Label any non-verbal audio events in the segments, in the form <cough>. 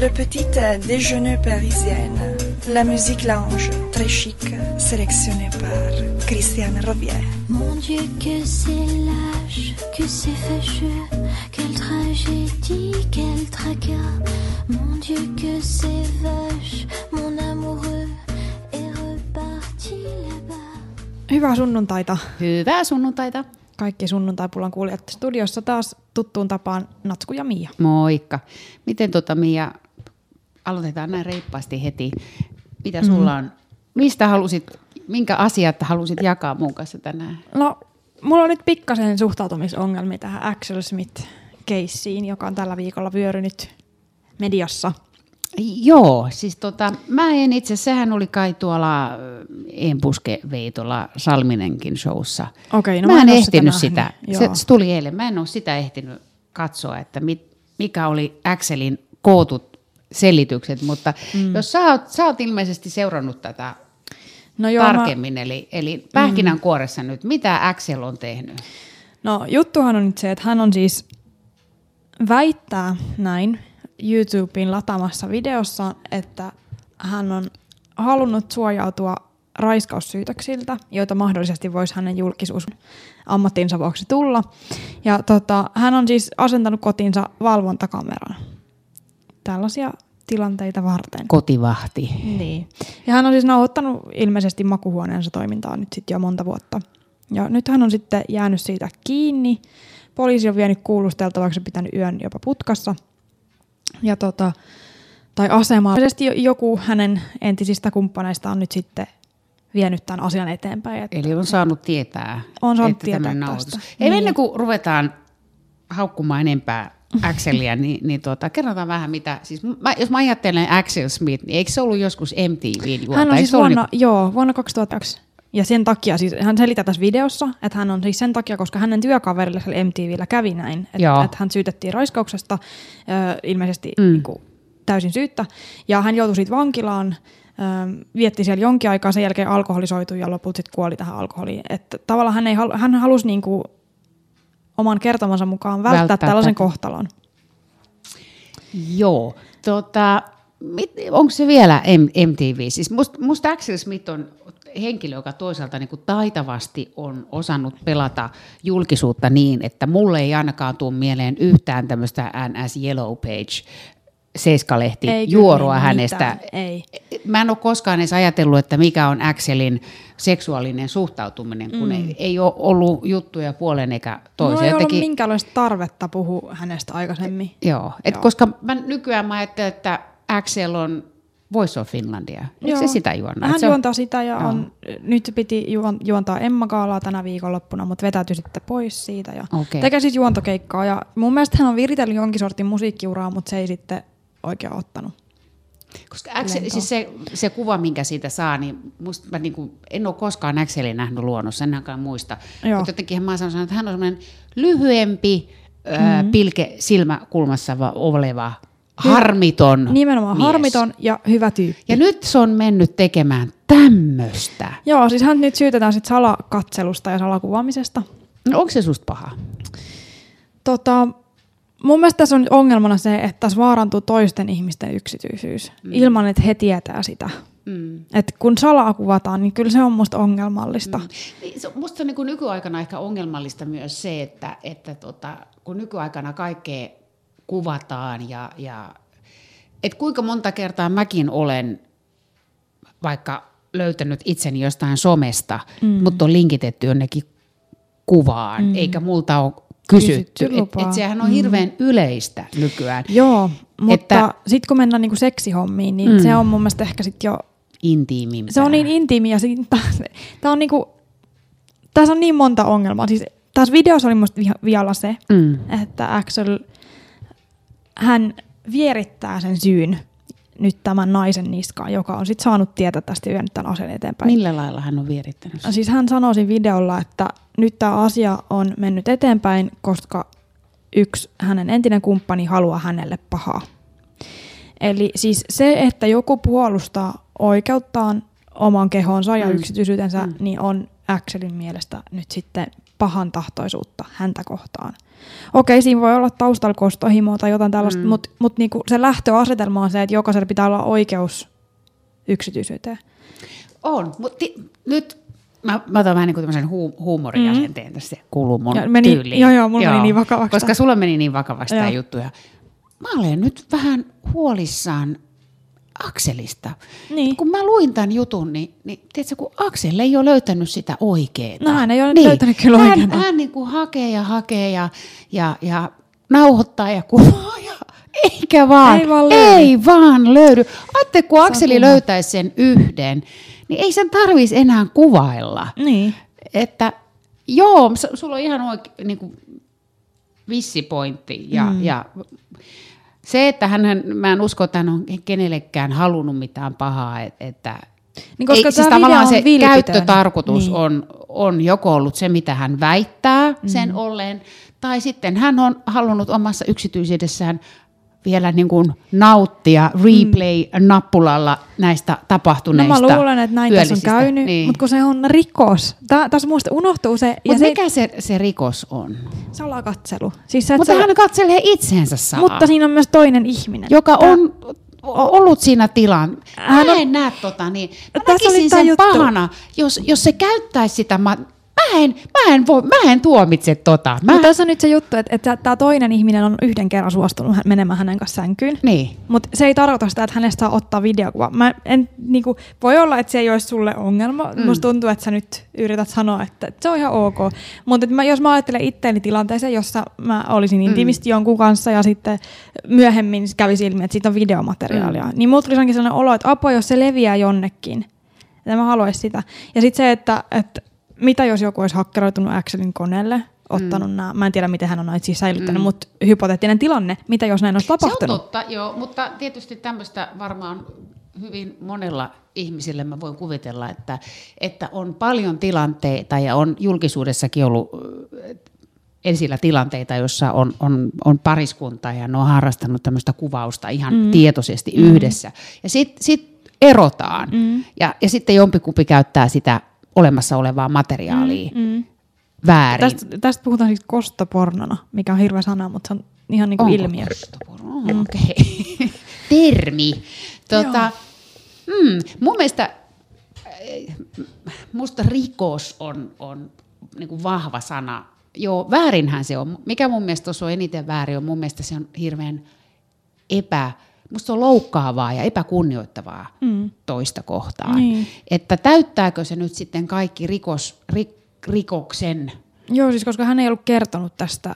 Le petit déjeuner parisienne. La musique lounge, très chic, sélectionnée par Christiane Robier. Mon Dieu, que c'est lâche, que c'est fâcheux, quelle tragédie, quel tracas. Mon Dieu, que c'est vache, mon amoureux est reparti là-bas. Hyvää sunnuntaita Hyvää sunnuntaita. kaikki sunnuntaipulan kuulijat. Studiossa taas tuttuun tapaan Natsku ja Mia. Moikka. Miten tota Mia, aloitetaan näin reippaasti heti. Mitä sulla on, mistä halusit, minkä asiat halusit jakaa mun kanssa tänään? No, mulla on nyt pikkasen suhtautumisongelmia tähän Axel Smith-keissiin, joka on tällä viikolla vyörynyt mediassa. Joo, siis tota, mä en itse, sehän oli kai tuolla ö, Empuske Veitola Salminenkin showssa. Okei, no mä, en en sitä ehtinyt nähnyt, sitä, se, se tuli eilen, mä en ole sitä ehtinyt katsoa, että mit, mikä oli Axelin kootut selitykset, mutta mm. jos sä oot, sä oot ilmeisesti seurannut tätä No joo, mä- tarkemmin, eli, eli pähkinänkuoressa nyt, mitä Axel on tehnyt? No juttuhan on nyt se, että hän on siis väittää näin YouTubeen lataamassa videossa, että hän on halunnut suojautua raiskaussyytöksiltä, joita mahdollisesti voisi hänen julkisuus ammattinsa vuoksi tulla. Ja tota, hän on siis asentanut kotinsa valvontakameran. Tällaisia tilanteita varten. Kotivahti. Niin. Ja hän on siis nauhoittanut ilmeisesti makuhuoneensa toimintaa nyt sitten jo monta vuotta. Ja nyt hän on sitten jäänyt siitä kiinni. Poliisi on vienyt kuulusteltavaksi pitänyt yön jopa putkassa. Ja tota, tai asemaa. Ilmeisesti jo- joku hänen entisistä kumppaneista on nyt sitten vienyt tämän asian eteenpäin. Että Eli on saanut tietää, On saanut että tietää tästä. nauhoitus. Ei Niin. ennen kuin ruvetaan haukkumaan enempää Axelia, niin, niin tuota, kerrotaan vähän mitä, siis mä, jos mä ajattelen Axel Smith, niin eikö se ollut joskus MTVn juonta? hän on siis vuonna, joo, vuonna 2002. Ja sen takia, siis hän selittää tässä videossa, että hän on siis sen takia, koska hänen työkaverilla siellä MTVllä kävi näin, että, että hän syytettiin raiskauksesta, ö, ilmeisesti mm. niin kuin, täysin syyttä, ja hän joutui siitä vankilaan, ö, vietti siellä jonkin aikaa, sen jälkeen alkoholisoitui ja lopulta sitten kuoli tähän alkoholiin. Että tavallaan hän, ei, halu- hän halusi niin kuin, oman kertomansa mukaan välttää, Välttää tällaisen tätä. kohtalon. Joo. Tota, onko se vielä MTV? Siis musta must Axel Smith on henkilö, joka toisaalta niin kuin taitavasti on osannut pelata julkisuutta niin, että mulle ei ainakaan tule mieleen yhtään tämmöistä NS Yellow Page Seiska-lehti Ei kyllä juoroa niin hänestä. mitään, ei. Mä en ole koskaan edes ajatellut, että mikä on Axelin seksuaalinen suhtautuminen, kun mm. ei, ei ole ollut juttuja puolen eikä toisen. Mulla ei ollut Jotenkin- minkäänlaista tarvetta puhua hänestä aikaisemmin. Joo, et Joo. koska mä nykyään mä ajattelen, että Axel on Voice of Finlandia. Eikö se sitä juonna? Hän Et se on- juontaa sitä ja Joo. on, nyt piti juon, juontaa Emma Gaalaa tänä viikonloppuna, mutta vetäytyi sitten pois siitä. Ja Okei. Tekee siis juontokeikkaa ja mun mielestä hän on viritellyt jonkin sortin musiikkiuraa, mutta se ei sitten oikein ottanut. Koska Axel, siis se, se kuva, minkä siitä saa, niin musta mä niinku, en ole koskaan Axelin nähnyt luonnossa, en ainakaan muista. Mutta jotenkin mä sanonut, että hän on semmoinen lyhyempi, mm-hmm. pilke silmäkulmassa va- oleva, harmiton Nimenomaan mies. harmiton ja hyvä tyyppi. Ja nyt se on mennyt tekemään tämmöistä. Joo, siis hän nyt syytetään sitten salakatselusta ja salakuvaamisesta. No, onko se susta paha? Tota, mun mielestä tässä on ongelmana se, että tässä vaarantuu toisten ihmisten yksityisyys mm. ilman, että he tietää sitä. Mm. Et kun salaa kuvataan, niin kyllä se on musta ongelmallista. Mm. Niin, se on Musta niin kuin nykyaikana ehkä ongelmallista myös se, että, että tota, kun nykyaikana kaikkea kuvataan ja, ja et kuinka monta kertaa mäkin olen vaikka löytänyt itseni jostain somesta, mm. mutta on linkitetty jonnekin kuvaan, mm. eikä multa ole kysytty. Kysytty Et, lupaa. et sehän on hirveän yleistä nykyään. Joo, mutta Että- sitten kun mennään niinku seksihommiin, niin mm. se on mun mielestä ehkä sit jo, Intiimimpää. se on niin intiimi ja <laughs> tämä on niinku, tässä on niin monta ongelmaa. Siis tässä videossa oli musta vi- vielä se, Mm. että Axel, hän vierittää sen syyn nyt tämän naisen niskaan, joka on sitten saanut tietää tästä ja vienyt tämän aseen eteenpäin. Millä lailla hän on vierittänyt? sen? Siis hän sanoi siinä videolla, että nyt tämä asia on mennyt eteenpäin, koska yksi hänen entinen kumppani haluaa hänelle pahaa. Eli siis se, että joku puolustaa oikeuttaan oman kehonsa ja Mm. yksityisyytensä, Mm. niin on Axelin mielestä nyt sitten pahan tahtoisuutta häntä kohtaan. Okei, siinä voi olla taustalla kostohimoa tai jotain tällaista, mm. mutta mut niinku se lähtöasetelma on se, että jokaisella pitää olla oikeus yksityisyyteen. On, mutta ti- nyt mä, mä otan vähän niin kuin tämmöisen huu- huumoriasenteen mm. tässä, se kuuluu mun Ja meni- tyyliin. joo, joo, mulla meni niin vakavaksi Koska sulla meni niin vakavasti tämä Joo. juttu. Ja mä olen nyt vähän huolissaan Akselista. Niin. Kun mä luin tämän jutun, niin, niin tiedätkö, kun Aksel ei ole löytänyt sitä oikeaa. No hän ei ole löytänyt kyllä hän, oikeata. Hän niin kuin hakee ja hakee ja, ja, ja nauhoittaa ja kuvaa ja eikä vaan, Ei vaan löydy. ei vaan löydy. Ajattelin, kun Akseli kumma. löytäisi sen yhden, niin ei sen tarvitsisi enää kuvailla. Niin. Että joo, sulla on ihan oikein niin kuin vissi pointti. Ja, mm. ja se, että hän, mä en usko, että hän on kenellekään halunnut mitään pahaa, et- että Niin koska ei, siis tavallaan se vilpitön. käyttötarkoitus Niin. on, on joko ollut se, mitä hän väittää sen Mm. olleen, tai sitten hän on halunnut omassa yksityisyydessään vielä niin kuin nauttia replay-nappulalla näistä No tapahtuneista mä luulen, että näin tässä on käynyt, Niin. mutta kun se on rikos. Tää, tässä muista unohtuu se, ja Mutta se mikä se, se rikos on? salakatselu. Siis se, Mutta se, hän katselee itseensä salaa, mutta siinä on myös toinen ihminen. joka Tää- on ollut siinä tilan. Mä on- en näe tota niin. Mä Tässä näkisin sen juttu. pahana, jos, jos se käyttäisi sitä. Mä, mä, en, mä, en, voi, mä en tuomitse tota. Mä, Mutta tässä on nyt se juttu, että, että tämä toinen ihminen on yhden kerran suostunut menemään hänen kanssaan sänkyyn. niin. Mutta se ei tarkoita sitä, että hänestä saa ottaa videokuva. Mä en, niinku, voi olla, että se ei olisi sulle ongelma. Mm. Musta tuntuu, että sä nyt yrität sanoa, että, että se on ihan ok. Mutta mä, jos mä ajattelen itteeni tilanteeseen, jossa mä olisin intiimisti mm. jonkun kanssa ja sitten myöhemmin kävisi ilmi, että siitä on videomateriaalia, mm. niin mulla tuli sellainen sellainen olo, että apua, jos se leviää jonnekin. Ja mä haluaisin sitä. Ja sitten se, että, että mitä jos joku olisi hakkeroitunut Axelin koneelle, ottanut mm. nämä, mä en tiedä miten hän on näitä siis säilyttänyt, mm. mutta hypoteettinen tilanne, mitä jos näin olisi tapahtunut? Se on totta, joo, mutta tietysti tämmöistä varmaan hyvin monella ihmisillä mä voin kuvitella, että, että on paljon tilanteita ja on julkisuudessakin ollut äh, esillä tilanteita, jossa on, on, on pariskunta ja ne on harrastanut tämmöistä kuvausta ihan mm. tietoisesti mm. yhdessä. Ja sitten sit erotaan mm. ja, ja sitten jompikumpi käyttää sitä olemassa olevaa materiaalia mm. Mm. väärin. Tästä, tästä puhutaan siis kostopornona, mikä on hirveä sana, mutta se on ihan niin kuin Onko ilmiö. kostoporno? Okei. Okay. <laughs> Termi. Tota, mm, mun mielestä eh, musta rikos on, on niin kuin vahva sana. Joo, väärinhän se on. Mikä mun mielestä tuossa on eniten väärin, on mun mielestä se on hirveän epä, musta se on loukkaavaa ja epäkunnioittavaa mm. toista kohtaan. Niin. Että täyttääkö se nyt sitten kaikki rikos, ri, rikoksen Joo, siis koska hän ei ollut kertonut tästä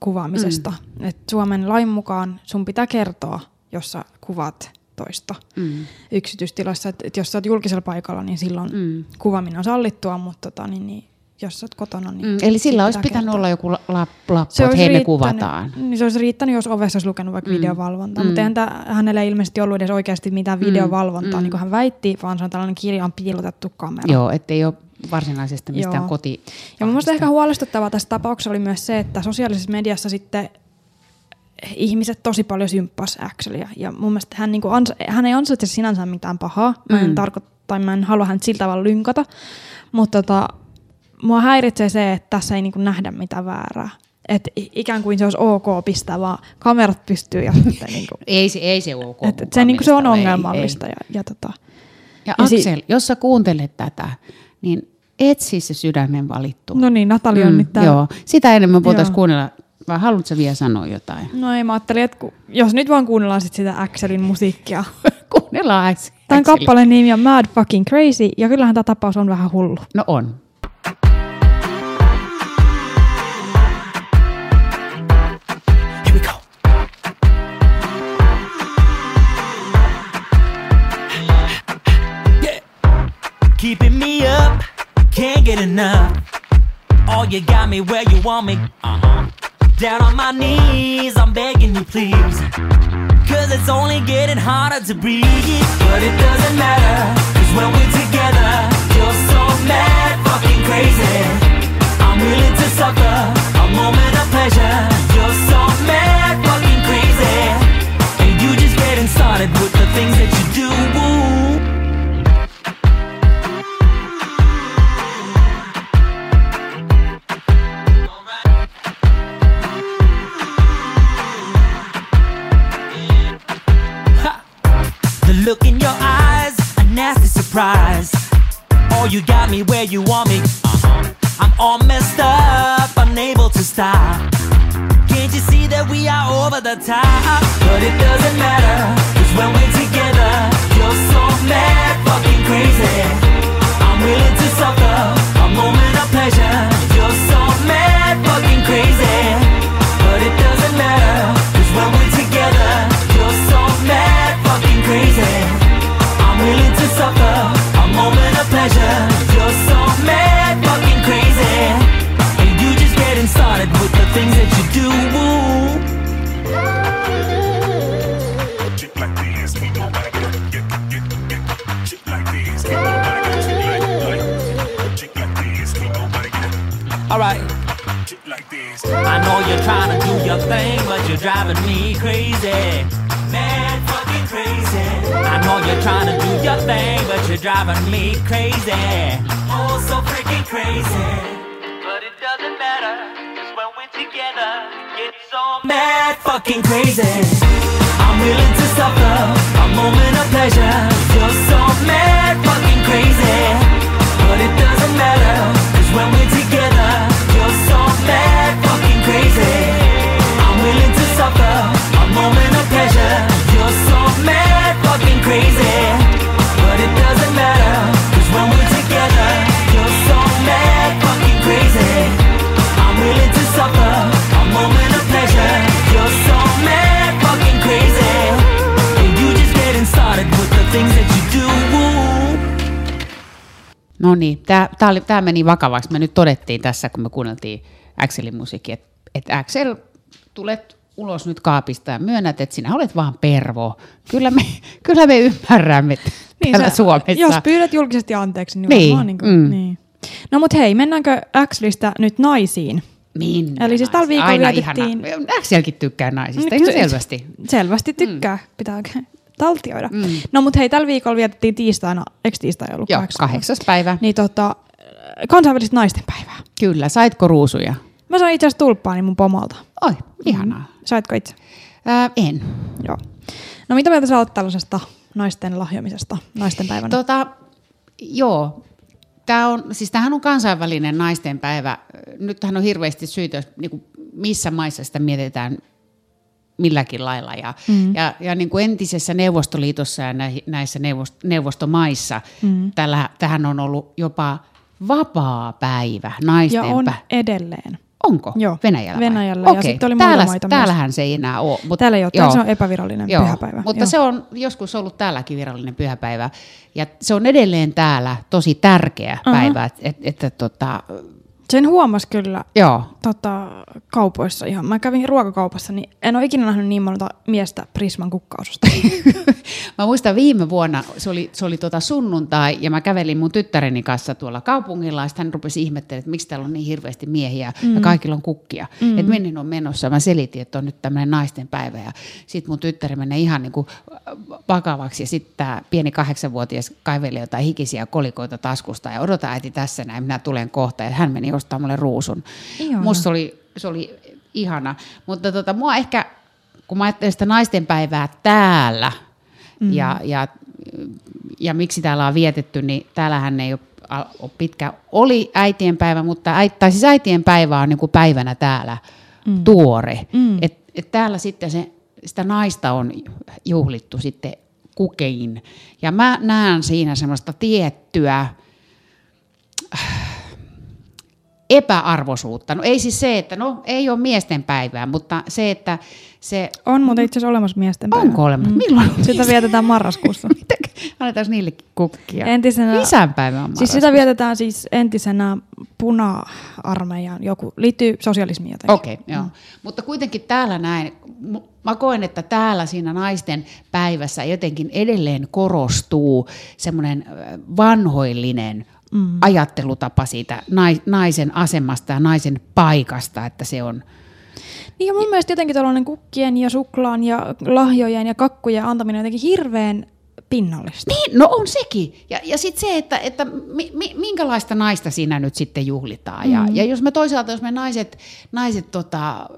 kuvaamisesta. Mm. Et Suomen lain mukaan sun pitää kertoa, jos sä kuvaat toista mm. yksityistilassa. Et, et jos sä oot julkisella paikalla, niin silloin mm. kuvaaminen on sallittua, mutta tota, niin, niin, jos sä oot kotona, niin Mm, eli sillä olisi pitänyt kertoa. olla joku la- la- lappu, Se että hei me kuvataan. Niin se olisi riittänyt, jos ovessa olisi lukenut vaikka mm. videovalvontaa, mm. mutta eihän tää, hänellä ei ilmeisesti ollut edes oikeasti mitään videovalvontaa, mm. niin kuin hän väitti, vaan se on tällainen kirjaan piilotettu kamera. Joo, ettei ole varsinaisesti mistään Joo. koti. Ja mun mielestä ehkä huolestuttavaa tässä tapauksessa oli myös se, että sosiaalisessa mediassa sitten ihmiset tosi paljon symppas Axelia. Ja mun mielestä hän, niinku ans- hän ei ansaitse sinänsä mitään pahaa. Mä en, Mm. tarko- tai mä en halua häntä sillä tavalla lynkata. Mutta tota, mua häiritsee se, että tässä ei niinku nähdä mitään väärää. Että ikään kuin se olisi ok pistää vaan kamerat pystyy ja sitten <laughs> niinku, Ei se, ei se ok. et, et se, niinku, se on mielestä, ei, ongelmallista. ei. Ja, ja tota, Ja, Ja si- Aksel, jos sä kuuntelet tätä, niin etsi se sydämen valittu. no niin, Natali on nyt täällä. Joo, sitä enemmän voitaisiin kuunnella. Vai haluatko vielä sanoa jotain? No ei, mä ajattelin, että ku, jos nyt vaan kuunnellaan sit sitä Axelin musiikkia. <laughs> Kuunnellaan Aks- Tämän kappaleen nimi on Mad Fucking Crazy, ja kyllähän tämä tapaus on vähän hullu. No on. Keeping me up, can't get enough. Oh, you got me where you want me. Uh-huh. Down on my knees, I'm begging you, please. Cause it's only getting harder to breathe. But it doesn't matter, cause when we're together, you're so mad, fucking crazy. I'm willing to suffer a moment of pleasure. You're so mad, fucking crazy. And you just getting started with the things that you do. surprise. Oh, you got me where you want me. Uh-huh. I'm all messed up, unable to stop. Can't you see that we are over the top? But it doesn't matter, cause when we're together, you're so mad, fucking crazy. I'm willing to suffer a moment of pleasure. You're so mad, fucking crazy. But it doesn't matter, cause when we're together, willing to suffer A moment of pleasure You're so mad, fucking crazy And you just getting started with the things that you do Alright. I know you're trying to do your thing, but you're driving me crazy. Mad fucking crazy. I know you're trying to do your thing, but you're driving me crazy. Oh, so freaking crazy. But it doesn't matter, cause when we're together, it gets so mad fucking crazy. I'm willing to suffer a moment of pleasure. You're so mad fucking crazy. But it doesn't matter, cause when we're together, you're so mad fucking crazy. I'm willing to suffer a moment of pleasure. No niin, tämä meni vakavaksi. Me nyt todettiin tässä, kun me kuunneltiin Axelin musiikki, että et Axel, tulet ulos nyt kaapista ja myönnät, että sinä olet vaan pervo. Kyllä me, <laughs> kyllä me ymmärrämme niin, täällä sä- Suomessa. Jos pyydät julkisesti anteeksi, niin, Niin, varmaan niin, kuin, mm. niin. No mut hei, mennäänkö Axlista nyt naisiin? Minne Eli siis tällä viikolla Aina vietettiin-. Axelkin tykkää naisista, ihan selvästi. Selvästi tykkää, mm. pitää taltioida. Mm. No mut hei, tällä viikolla vietettiin tiistaina, eikö tiistai ollut Joo, kahdeksas päivä. Niin tota, kansainvälistä naisten päivää. Kyllä, saitko ruusuja? Mä sain itse asiassa tulppaani mun pomolta. Oi, ihanaa. Saitko itse? Ää, en. Joo. No mitä mieltä sä oot tällaisesta naisten lahjomisesta naisten päivänä? Tota, joo. Tämä on, siis tämähän on kansainvälinen naistenpäivä. Nythän on hirveästi syitä, niin kuin missä maissa sitä mietitään milläkin lailla. Ja, mm. ja, ja niin kuin entisessä Neuvostoliitossa ja näissä neuvost, neuvostomaissa mm. tällä, tähän on ollut jopa vapaa päivä, naisten ja on päivä. edelleen. Onko? Joo, Venäjällä vai? Venäjällä, ja Okei. sitten oli Täällä, maita myös. Täällähän se ei enää ole. Mutta, Täällä ei ole, täällä se on epävirallinen pyhäpäivä. Mutta Joo. se on joskus ollut täälläkin virallinen pyhäpäivä. Ja se on edelleen täällä tosi tärkeä Aha. päivä. Että et, että tota, Sen huomas kyllä joo. tota, kaupoissa ihan. Mä kävin ruokakaupassa, niin en ole ikinä nähnyt niin monta miestä Prisman kukkaususta. <laughs> Mä muistan viime vuonna, se oli, se oli tota sunnuntai, ja mä kävelin mun tyttäreni kanssa tuolla kaupungilla, ja hän rupesi ihmettelemään, että miksi täällä on niin hirveästi miehiä, mm. ja kaikilla on kukkia. Mm. Että minne ne on menossa. Mä selitin, että on nyt tämmöinen naisten päivä, ja sitten mun tyttäri menee ihan niin kuin vakavaksi, ja sitten tämä pieni kahdeksanvuotias kaiveli jotain hikisiä kolikoita taskusta, ja odota äiti tässä näin, minä tulen kohta, ja hän meni ostaa mulle ruusun. Ihana. Musta se oli, se oli ihana, mutta tota, mua ehkä, kun mä ajattelen sitä naisten päivää täällä, mm. ja, ja, ja miksi täällä on vietetty, niin täällähän ei ole, pitkä, oli äitienpäivä, mutta äit, tai siis äitienpäivä on niin kuin päivänä täällä mm. tuore. Mm. Et, et täällä sitten se, sitä naista on juhlittu sitten kukein. Ja mä näen siinä semmoista tiettyä, epäarvoisuutta. No ei siis se, että no ei ole miesten päivää, mutta se, että se... on muuten itse asiassa olemassa miesten päivä. Onko olemassa? Milloin on Sitä miesten- vietetään marraskuussa. <laughs> Annetaanko niillekin kukkia? Entisenä- Isänpäivä on siis sitä vietetään siis entisenä puna-armeijan joku, liittyy sosialismiin jotenkin. Okei, okay, joo. Mutta kuitenkin täällä näin, mä koen, että täällä siinä naisten päivässä jotenkin edelleen korostuu semmoinen vanhoillinen mm. ajattelutapa siitä nai- naisen asemasta ja naisen paikasta, että se on... Niin ja mun mielestä jotenkin tällainen kukkien ja suklaan ja lahjojen ja kakkujen antaminen on jotenkin hirveän pinnallista. Niin, no on sekin. Ja, ja sitten se, että, että mi, mi, minkälaista naista siinä nyt sitten juhlitaan. Ja, ja jos me toisaalta, jos me naiset, naiset tota,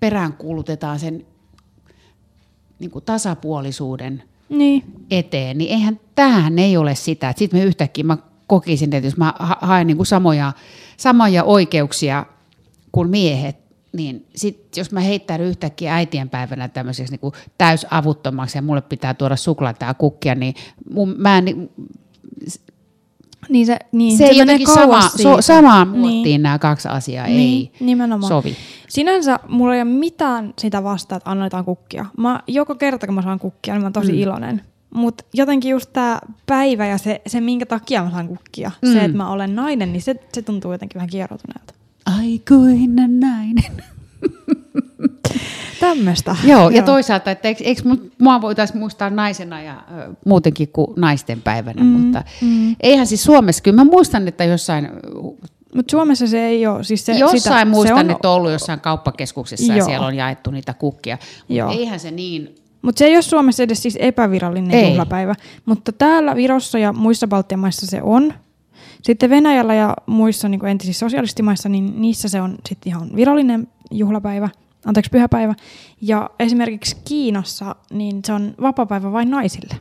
peräänkuulutetaan sen niin kuin tasapuolisuuden Niin. eteen, niin eihän tämähän ei ole sitä. Sitten me yhtäkkiä mä kokisin, että jos mä ha- haen niin kuin samoja, samoja oikeuksia kuin miehet, niin sit, jos mä heittäydyn yhtäkkiä äitienpäivänä tämmöiseksi niin kuin täysavuttomaksi ja mulle pitää tuoda suklaata ja kukkia, niin mun, mä en, niin, se, niin, se ei jotenkin sama, so, samaan muottiin Niin. nämä kaksi asiaa Niin, ei nimenomaan. sovi. Sinänsä mulla ei ole mitään sitä vastaa, että annetaan kukkia. Mä, joka kerta, kun mä saan kukkia, niin mä oon tosi mm. iloinen. Mutta jotenkin just tämä päivä ja se, se, minkä takia mä saan kukkia, mm. se, että mä olen nainen, niin se, se tuntuu jotenkin vähän kieroutuneelta. Aikuinen nainen. <laughs> Tämmöistä. Joo, ja toisaalta, että eikö, eikö mu- mua voitaisiin muistaa naisena ja ö, muutenkin kuin naisten päivänä, mm, mutta mm. eihän siis Suomessa, kyllä mä muistan, että jossain, Mutta Suomessa se ei ole. Siis se, jossain sitä, muistan, se on, että on ollut jossain kauppakeskuksessa ja Joo. siellä on jaettu niitä kukkia, Joo. mutta eihän se niin, Mutta se ei ole Suomessa edes siis epävirallinen Ei. juhlapäivä. Mutta täällä Virossa ja muissa Baltian maissa se on. Sitten Venäjällä ja muissa niin entisissä sosialistimaissa, niin niissä se on sitten ihan virallinen juhlapäivä, anteeksi pyhäpäivä. Ja esimerkiksi Kiinassa, niin se on vapapäivä vain naisille.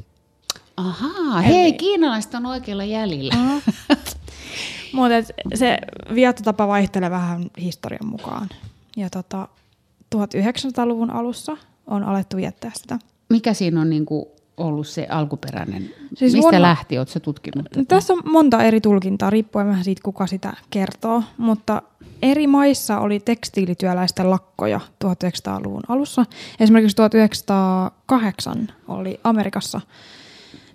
ahaa, Eli- hei, kiinalaiset on oikealla jäljellä. <laughs> Mutta et se viettotapa vaihtelee vähän historian mukaan. Ja tota, 1900-luvun alussa on alettu viettää sitä. Mikä siinä on niin kuin ollut se alkuperäinen, siis mistä vuonna- lähti, oletko tutkinut? Tätä? tässä on monta eri tulkintaa, riippuen vähän siitä, kuka sitä kertoo. Mutta eri maissa oli tekstiilityöläisten lakkoja 1900-luvun alussa. Esimerkiksi 1908 oli Amerikassa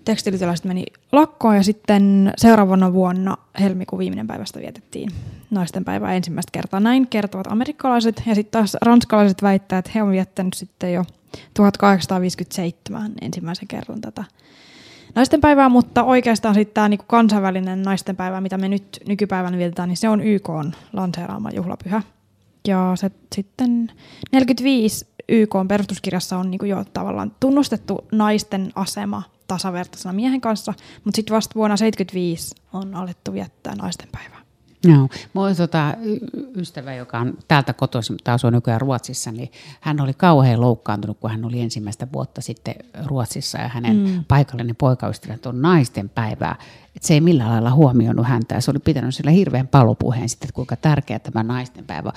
tekstiilityöläiset meni lakkoon ja sitten seuraavana vuonna helmikuun viimeinen päivästä vietettiin naisten päivää ensimmäistä kertaa. Näin kertovat amerikkalaiset ja sitten taas ranskalaiset väittävät, että he on viettänyt sitten jo 1857 ensimmäisen kerran tätä naisten päivää, mutta oikeastaan sitten tämä niinku kansainvälinen naisten päivä, mitä me nyt nykypäivänä vietetään, niin se on YK on lanseeraama juhlapyhä. Ja se sitten 45 YK on perustuskirjassa on niinku jo tavallaan tunnustettu naisten asema tasavertaisena miehen kanssa, mutta sitten vasta vuonna 75 on alettu viettää naisten päivää. Joo. Mulla oli tota, ystävä, joka on täältä kotoisin, mutta asuu nykyään Ruotsissa, niin hän oli kauhean loukkaantunut, kun hän oli ensimmäistä vuotta sitten Ruotsissa ja hänen mm. paikallinen poikaystävä on naisten päivää. Että se ei millään lailla huomioinut häntä ja se oli pitänyt sillä hirveän palopuheen sitten, että kuinka tärkeä tämä naisten päivä on.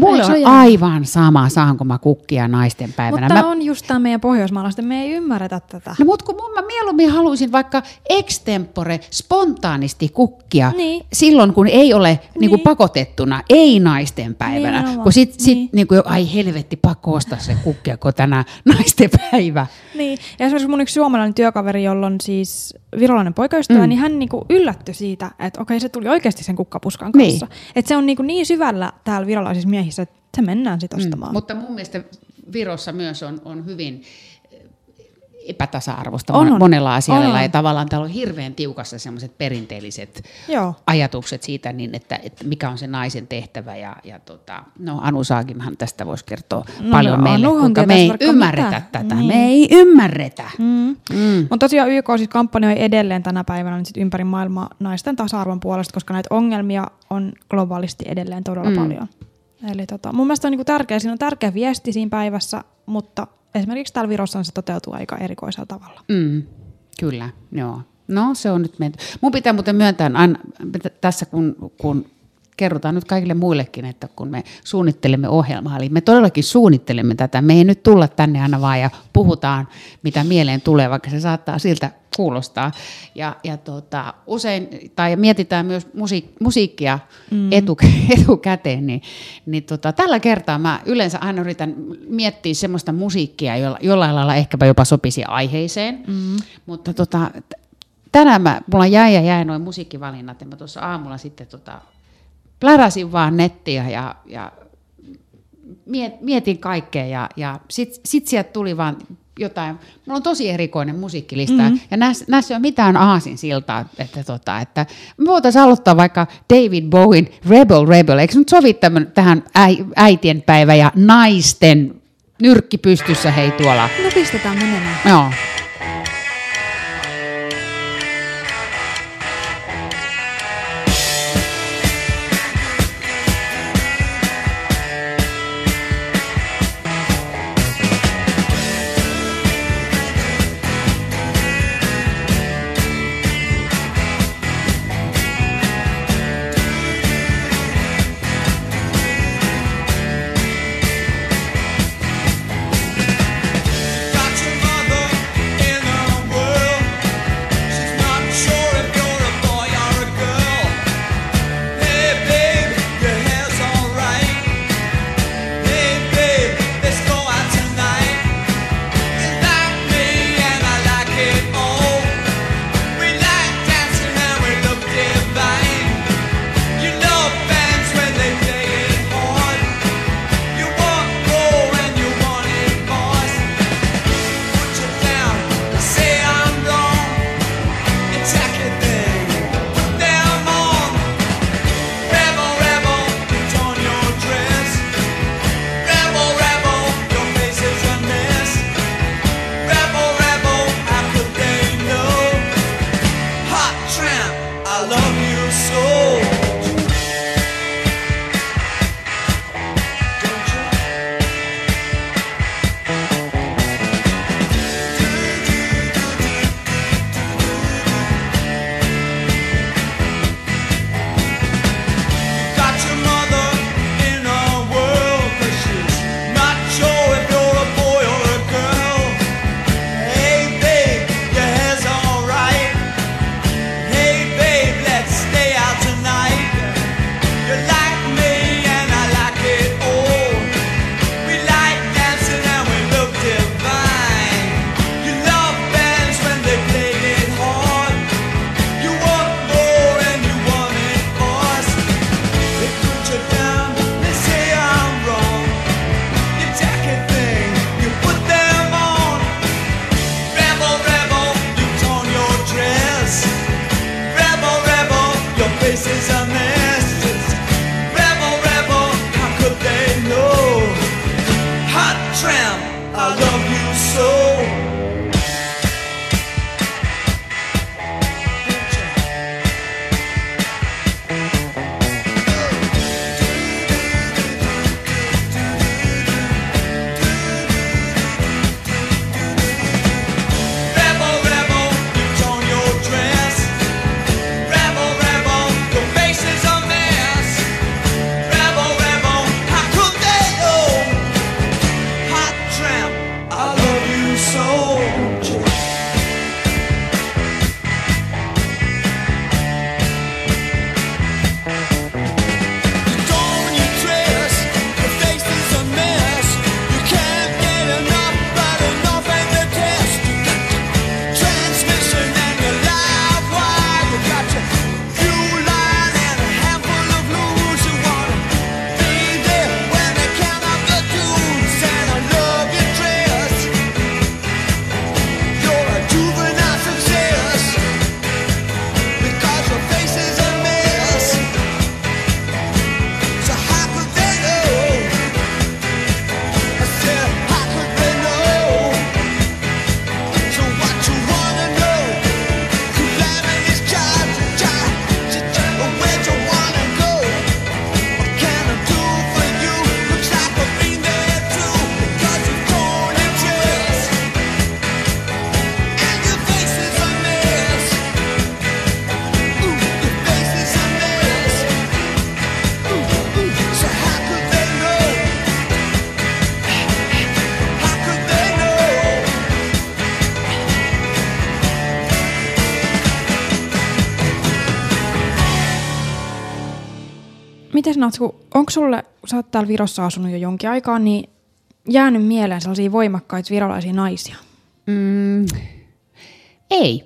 Mulle on aivan sama, saanko mä kukkia naisten päivänä. Mutta mä, on just tämä meidän pohjoismaalaisten, me ei ymmärretä tätä. No mutta kun mun, mä mieluummin haluaisin vaikka extempore spontaanisti kukkia Niin. silloin, kun ei ole niin. Niin Niin. pakotettuna, ei naisten päivänä. Nimenomaan. kun sit, sit Niin. niin kuin, ai helvetti, pakko ostaa se kukkia, kun tänään <laughs> naisten päivä. Niin, ja esimerkiksi mun yksi suomalainen työkaveri, jolla on siis virallinen poikaystävä, mm. niin hän niinku yllättyi siitä, että okei, se tuli oikeasti sen kukkapuskan Niin. kanssa. Että se on niinku niin syvällä täällä virallisissa miehissä, että se mennään sitten ostamaan. Mutta mun mielestä Virossa myös on, on hyvin epätasa-arvoista On, on, on. monella asialla. On. Ja tavallaan täällä on hirveän tiukassa sellaiset perinteelliset Joo. ajatukset siitä, niin että, että mikä on se naisen tehtävä. Ja, ja tota, no Anu Saagimhan tästä voisi kertoa No, no, paljon no, meille, Anuhan kuinka me ei ymmärretä mitä. tätä. Niin. Me ei ymmärretä. Mm. Mm. Mutta tosiaan YK siis kampanjoi edelleen tänä päivänä niin sit ympäri maailmaa naisten tasa-arvon puolesta, koska näitä ongelmia on globaalisti edelleen todella mm. paljon. Eli tota, mun mielestä on niinku tärkeä, siinä on tärkeä viesti siinä päivässä, mutta esimerkiksi täällä Virossa se toteutuu aika erikoisella tavalla. Mm, kyllä, joo. No se on nyt menty. Mun pitää muuten myöntää aina, tässä, kun, kun kerrotaan nyt kaikille muillekin, että kun me suunnittelemme ohjelmaa, eli me todellakin suunnittelemme tätä. Me ei nyt tulla tänne aina vaan ja puhutaan, mitä mieleen tulee, vaikka se saattaa siltä kuulostaa. Ja, ja tota, usein, tai mietitään myös musiik- musiikkia mm. etu, <laughs> etukäteen, niin, niin tota, tällä kertaa mä yleensä aina yritän miettiä semmoista musiikkia, jolla, jollain lailla ehkäpä jopa sopisi aiheeseen. Mm. Mutta tota, tänään mä, mulla jäi ja jäi noin musiikkivalinnat, ja mä tuossa aamulla sitten tota, pläräsin vaan nettiä ja, ja miet, mietin kaikkea ja, ja sitten sit sieltä tuli vaan jotain, mulla on tosi erikoinen musiikkilista mm-hmm. ja näissä, näissä ei ole mitään aasin siltaa, että, tota, että me voitaisiin aloittaa vaikka David Bowen Rebel Rebel, eikö nyt sovi tämmön, tähän äi, äitienpäivä ja naisten nyrkki pystyssä hei tuolla. No pistetään menemään. Joo. Miten Natsku, onko sulle, sä oot täällä Virossa asunut jo jonkin aikaa, niin jäänyt mieleen sellaisia voimakkaita virolaisia naisia? Mm, ei.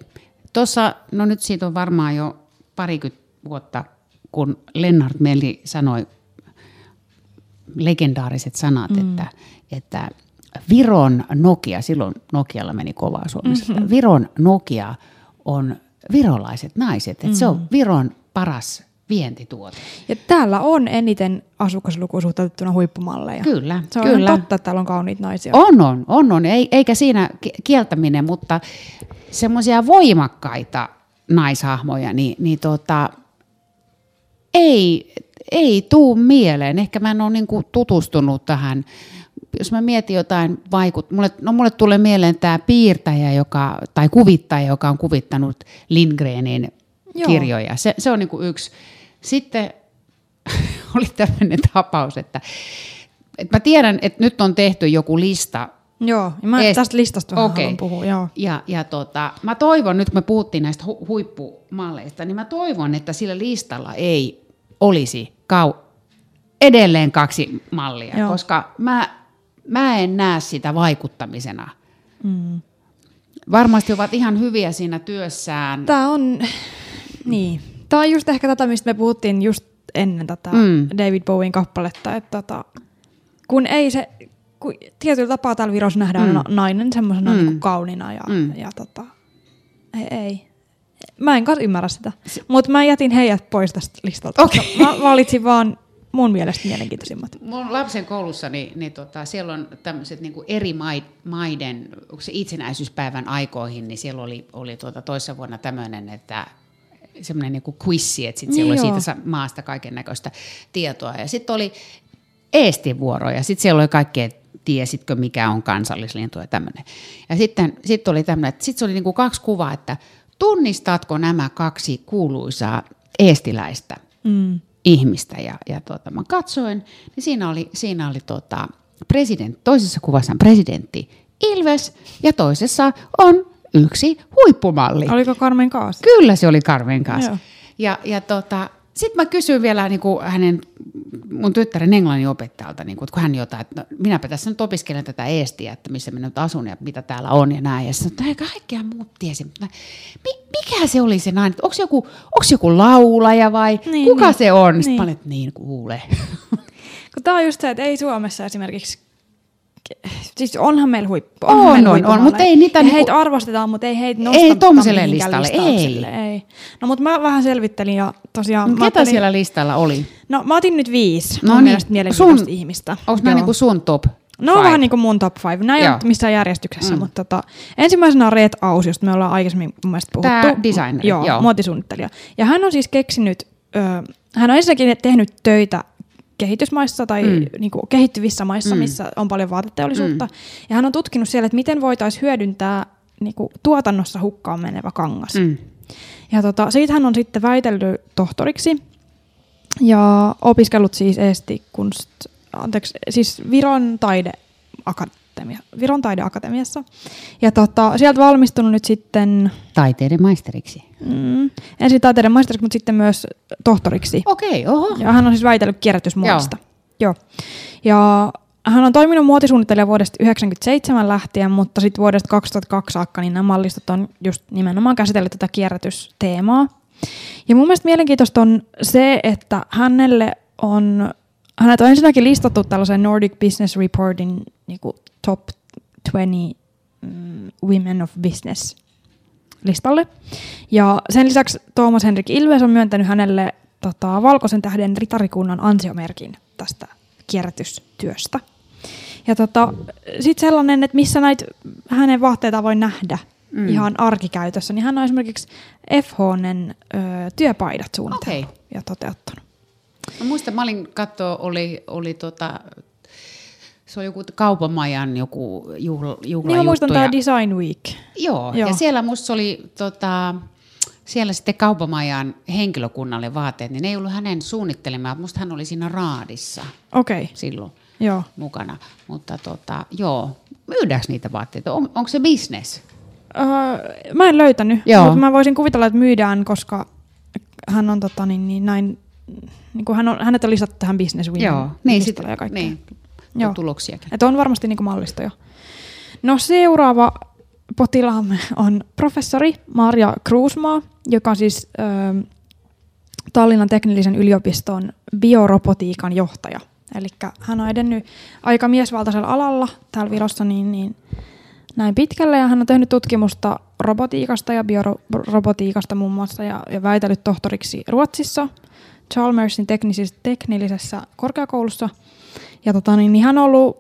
Tuossa, no nyt siitä on varmaan jo parikymmentä vuotta, kun Lennart Meli sanoi legendaariset sanat, mm. että, että Viron Nokia, silloin Nokialla meni kovaa Suomessa, mm-hmm. Viron Nokia on virolaiset naiset, että mm. se on Viron paras vientituote. Ja täällä on eniten asukaslukuun suhteutettuna huippumalleja. Kyllä, Se on kyllä. totta, että täällä on kauniita naisia. On, on, on, on. Ei, eikä siinä ki- kieltäminen, mutta semmoisia voimakkaita naishahmoja, niin, niin tota, ei, ei tuu mieleen. Ehkä mä en ole niinku tutustunut tähän. Jos mä mietin jotain vaikut, mulle, no mulle tulee mieleen tämä piirtäjä, joka, tai kuvittaja, joka on kuvittanut Lindgrenin Joo. kirjoja. Se, se on niinku yksi. Sitten <laughs> oli tämmöinen tapaus, että, että mä tiedän, että nyt on tehty joku lista Joo, ja mä Ees- tästä listasta vähän haluan puhua. Joo. Ja, ja tota, mä toivon, nyt kun me puhuttiin näistä hu- huippumalleista, niin mä toivon, että sillä listalla ei olisi kau- edelleen kaksi mallia, Joo. koska mä, mä en näe sitä vaikuttamisena. Mm. Varmasti ovat ihan hyviä siinä työssään. Tämä on, niin. Tämä on just ehkä tätä, mistä me puhuttiin just ennen tätä Mm. David Bowen kappaletta, että tota, kun ei se, kun tietyllä tapaa täällä Virossa nähdään Mm. nainen semmoisena Mm. niin kaunina ja, Mm. ja tota, ei, ei. Mä en kanssa ymmärrä sitä, mutta mä jätin heidät pois tästä listalta. Okei. Mä valitsin vaan mun mielestä mielenkiintoisimmat. Mun lapsen koulussa, niin, niin tota, siellä on tämmöiset niin eri mai- maiden, onko se itsenäisyyspäivän aikoihin, niin siellä oli, oli tuota toissa vuonna tämmöinen, että semmoinen niin quizzi, että sit siellä Niin oli joo. siitä maasta kaiken näköistä tietoa. Ja sitten oli Eestin vuoro ja sitten siellä oli kaikkea, tiesitkö mikä on kansallislintu ja tämmöinen. Ja sitten sit oli tämmöinen, että sitten se oli niin kuin kaksi kuvaa, että tunnistatko nämä kaksi kuuluisaa eestiläistä? Mm. ihmistä ja, ja tuota, mä katsoin, niin siinä oli, siinä oli tuota, president, toisessa kuvassa on presidentti Ilves ja toisessa on yksi huippumalli. Oliko Carmen Kaas? Kyllä se oli Karven kanssa. Joo. Ja, ja tota, sitten mä kysyin vielä niin kuin hänen, mun tyttären englannin opettajalta, niin kuin, että kun hän jotain, että no, minäpä tässä nyt opiskelen tätä eestiä, että missä minä nyt asun ja mitä täällä on ja näin. Ja sanoi, että ei kaikkea muut tiesi. Mutta mikä se oli se nainen? Onko joku, onks joku laulaja vai Niin, kuka niin. se on? Sitten Niin. mä olin, että niin kuule. Kun tää on just se, että ei Suomessa esimerkiksi, siis onhan meillä huippu. On, meillä on, on, mutta ei niitä niinku- heitä arvostetaan, mutta ei heitä nosteta Ei mihinkään listalle, listaukselle, ei. No mutta mä vähän selvittelin ja tosiaan... mä Ketä ajattelin- siellä listalla oli? No mä otin nyt viisi No no, mun niin. mielenkiintoista Sun- ihmistä. Onko nämä Joo. niin kuin sun top No on five? vähän niin kuin mun top five. Ei Joo. missään järjestyksessä, Mm. mutta tota, ensimmäisenä on Reet Aus, josta me ollaan aikaisemmin mun mielestä puhuttu. Tää designeri, Joo, joo. muotisuunnittelija. Ja hän on siis keksinyt, ö, hän on ensinnäkin tehnyt töitä kehitysmaissa tai Mm. niin kuin kehittyvissä maissa, Mm. missä on paljon vaateteollisuutta. Mm. Ja hän on tutkinut siellä, että miten voitaisiin hyödyntää niin kuin tuotannossa hukkaan menevä kangas. Mm. Ja tota, siitä hän on sitten väitellyt tohtoriksi ja opiskellut siis Eesti kunst, anteeksi, siis Viron taideakatemia, Viron taideakatemiassa. Ja tota, sieltä valmistunut nyt sitten, Taiteiden maisteriksi. mm, ensin taiteiden maisteriksi, mutta sitten myös tohtoriksi. Okei, oho. Ja hän on siis väitellyt kierrätysmuodista. Joo. Ja hän on toiminut muotisuunnittelija vuodesta 1997 lähtien, mutta sitten vuodesta 2002 saakka niin nämä mallistot on just nimenomaan käsitellyt tätä kierrätysteemaa. Ja mun mielestä mielenkiintoista on se, että hänelle on, hänet on ensinnäkin listattu tällaisen Nordic Business Reportin niin kuin top 20 mm, Women of Business listalle. Ja sen lisäksi Thomas Henrik Ilves on myöntänyt hänelle tota, Valkoisen tähden ritarikunnan ansiomerkin tästä kierrätystyöstä. Ja tota, sitten sellainen, että missä näitä hänen vaatteita voi nähdä Mm. ihan arkikäytössä, niin hän on esimerkiksi FHN ö, työpaidat suunnitellut Okei. ja toteuttanut. Mä muistan, mä olin katsoa, oli, oli tota, se oli joku kaupanmajan joku juhla, juhlajuttu. Niin mä muistan ja- tämä Design Week. Joo, Joo. ja siellä musta oli tota, siellä sitten kaupamajan henkilökunnalle vaatteet, niin ne ei ollut hänen suunnittelemaan, musta hän oli siinä raadissa Okei, okay. silloin joo. mukana. Mutta tota, joo, myydäänkö niitä vaatteita? On, onko se business? Öö, mä en löytänyt, Joo. mutta mä voisin kuvitella, että myydään, koska hän on tota, niin, niin, näin niin kuin hän on, hänet on lisätty tähän Business Joo, niin, sit, ja kaikkea. niin Joo. tuloksiakin. Että on varmasti niin mallista jo. No seuraava potilaamme on professori Marja Kruusmaa, joka siis ö, Tallinnan teknillisen yliopiston biorobotiikan johtaja. Eli hän on edennyt aika miesvaltaisella alalla täällä Virossa niin, niin näin pitkälle ja hän on tehnyt tutkimusta robotiikasta ja biorobotiikasta muun muassa ja, ja väitellyt tohtoriksi Ruotsissa Chalmersin teknisessä, teknillisessä korkeakoulussa. Ja tota, niin, niin hän on ollut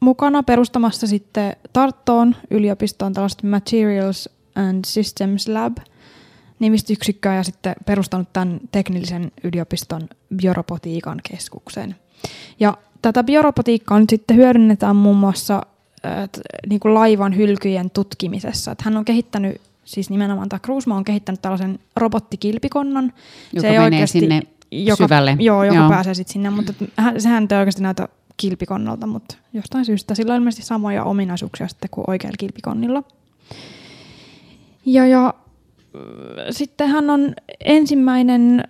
mukana perustamassa sitten Tarttoon yliopistoon tällaista Materials and Systems Lab nimistä yksikköä ja sitten perustanut tämän teknillisen yliopiston biorobotiikan keskuksen. Ja tätä biorobotiikkaa nyt sitten hyödynnetään muun muassa äh, niin kuin laivan hylkyjen tutkimisessa. Että hän on kehittänyt, siis nimenomaan tämä Kruusma on kehittänyt tällaisen robottikilpikonnan. Joka menee sinne joka, syvälle. Joo, joka Joo. pääsee sitten sinne, mutta sehän ei oikeasti näytä kilpikonnalta, mutta jostain syystä sillä on ilmeisesti samoja ominaisuuksia sitten kuin oikealla kilpikonnilla. Ja, ja äh, sitten hän on ensimmäinen,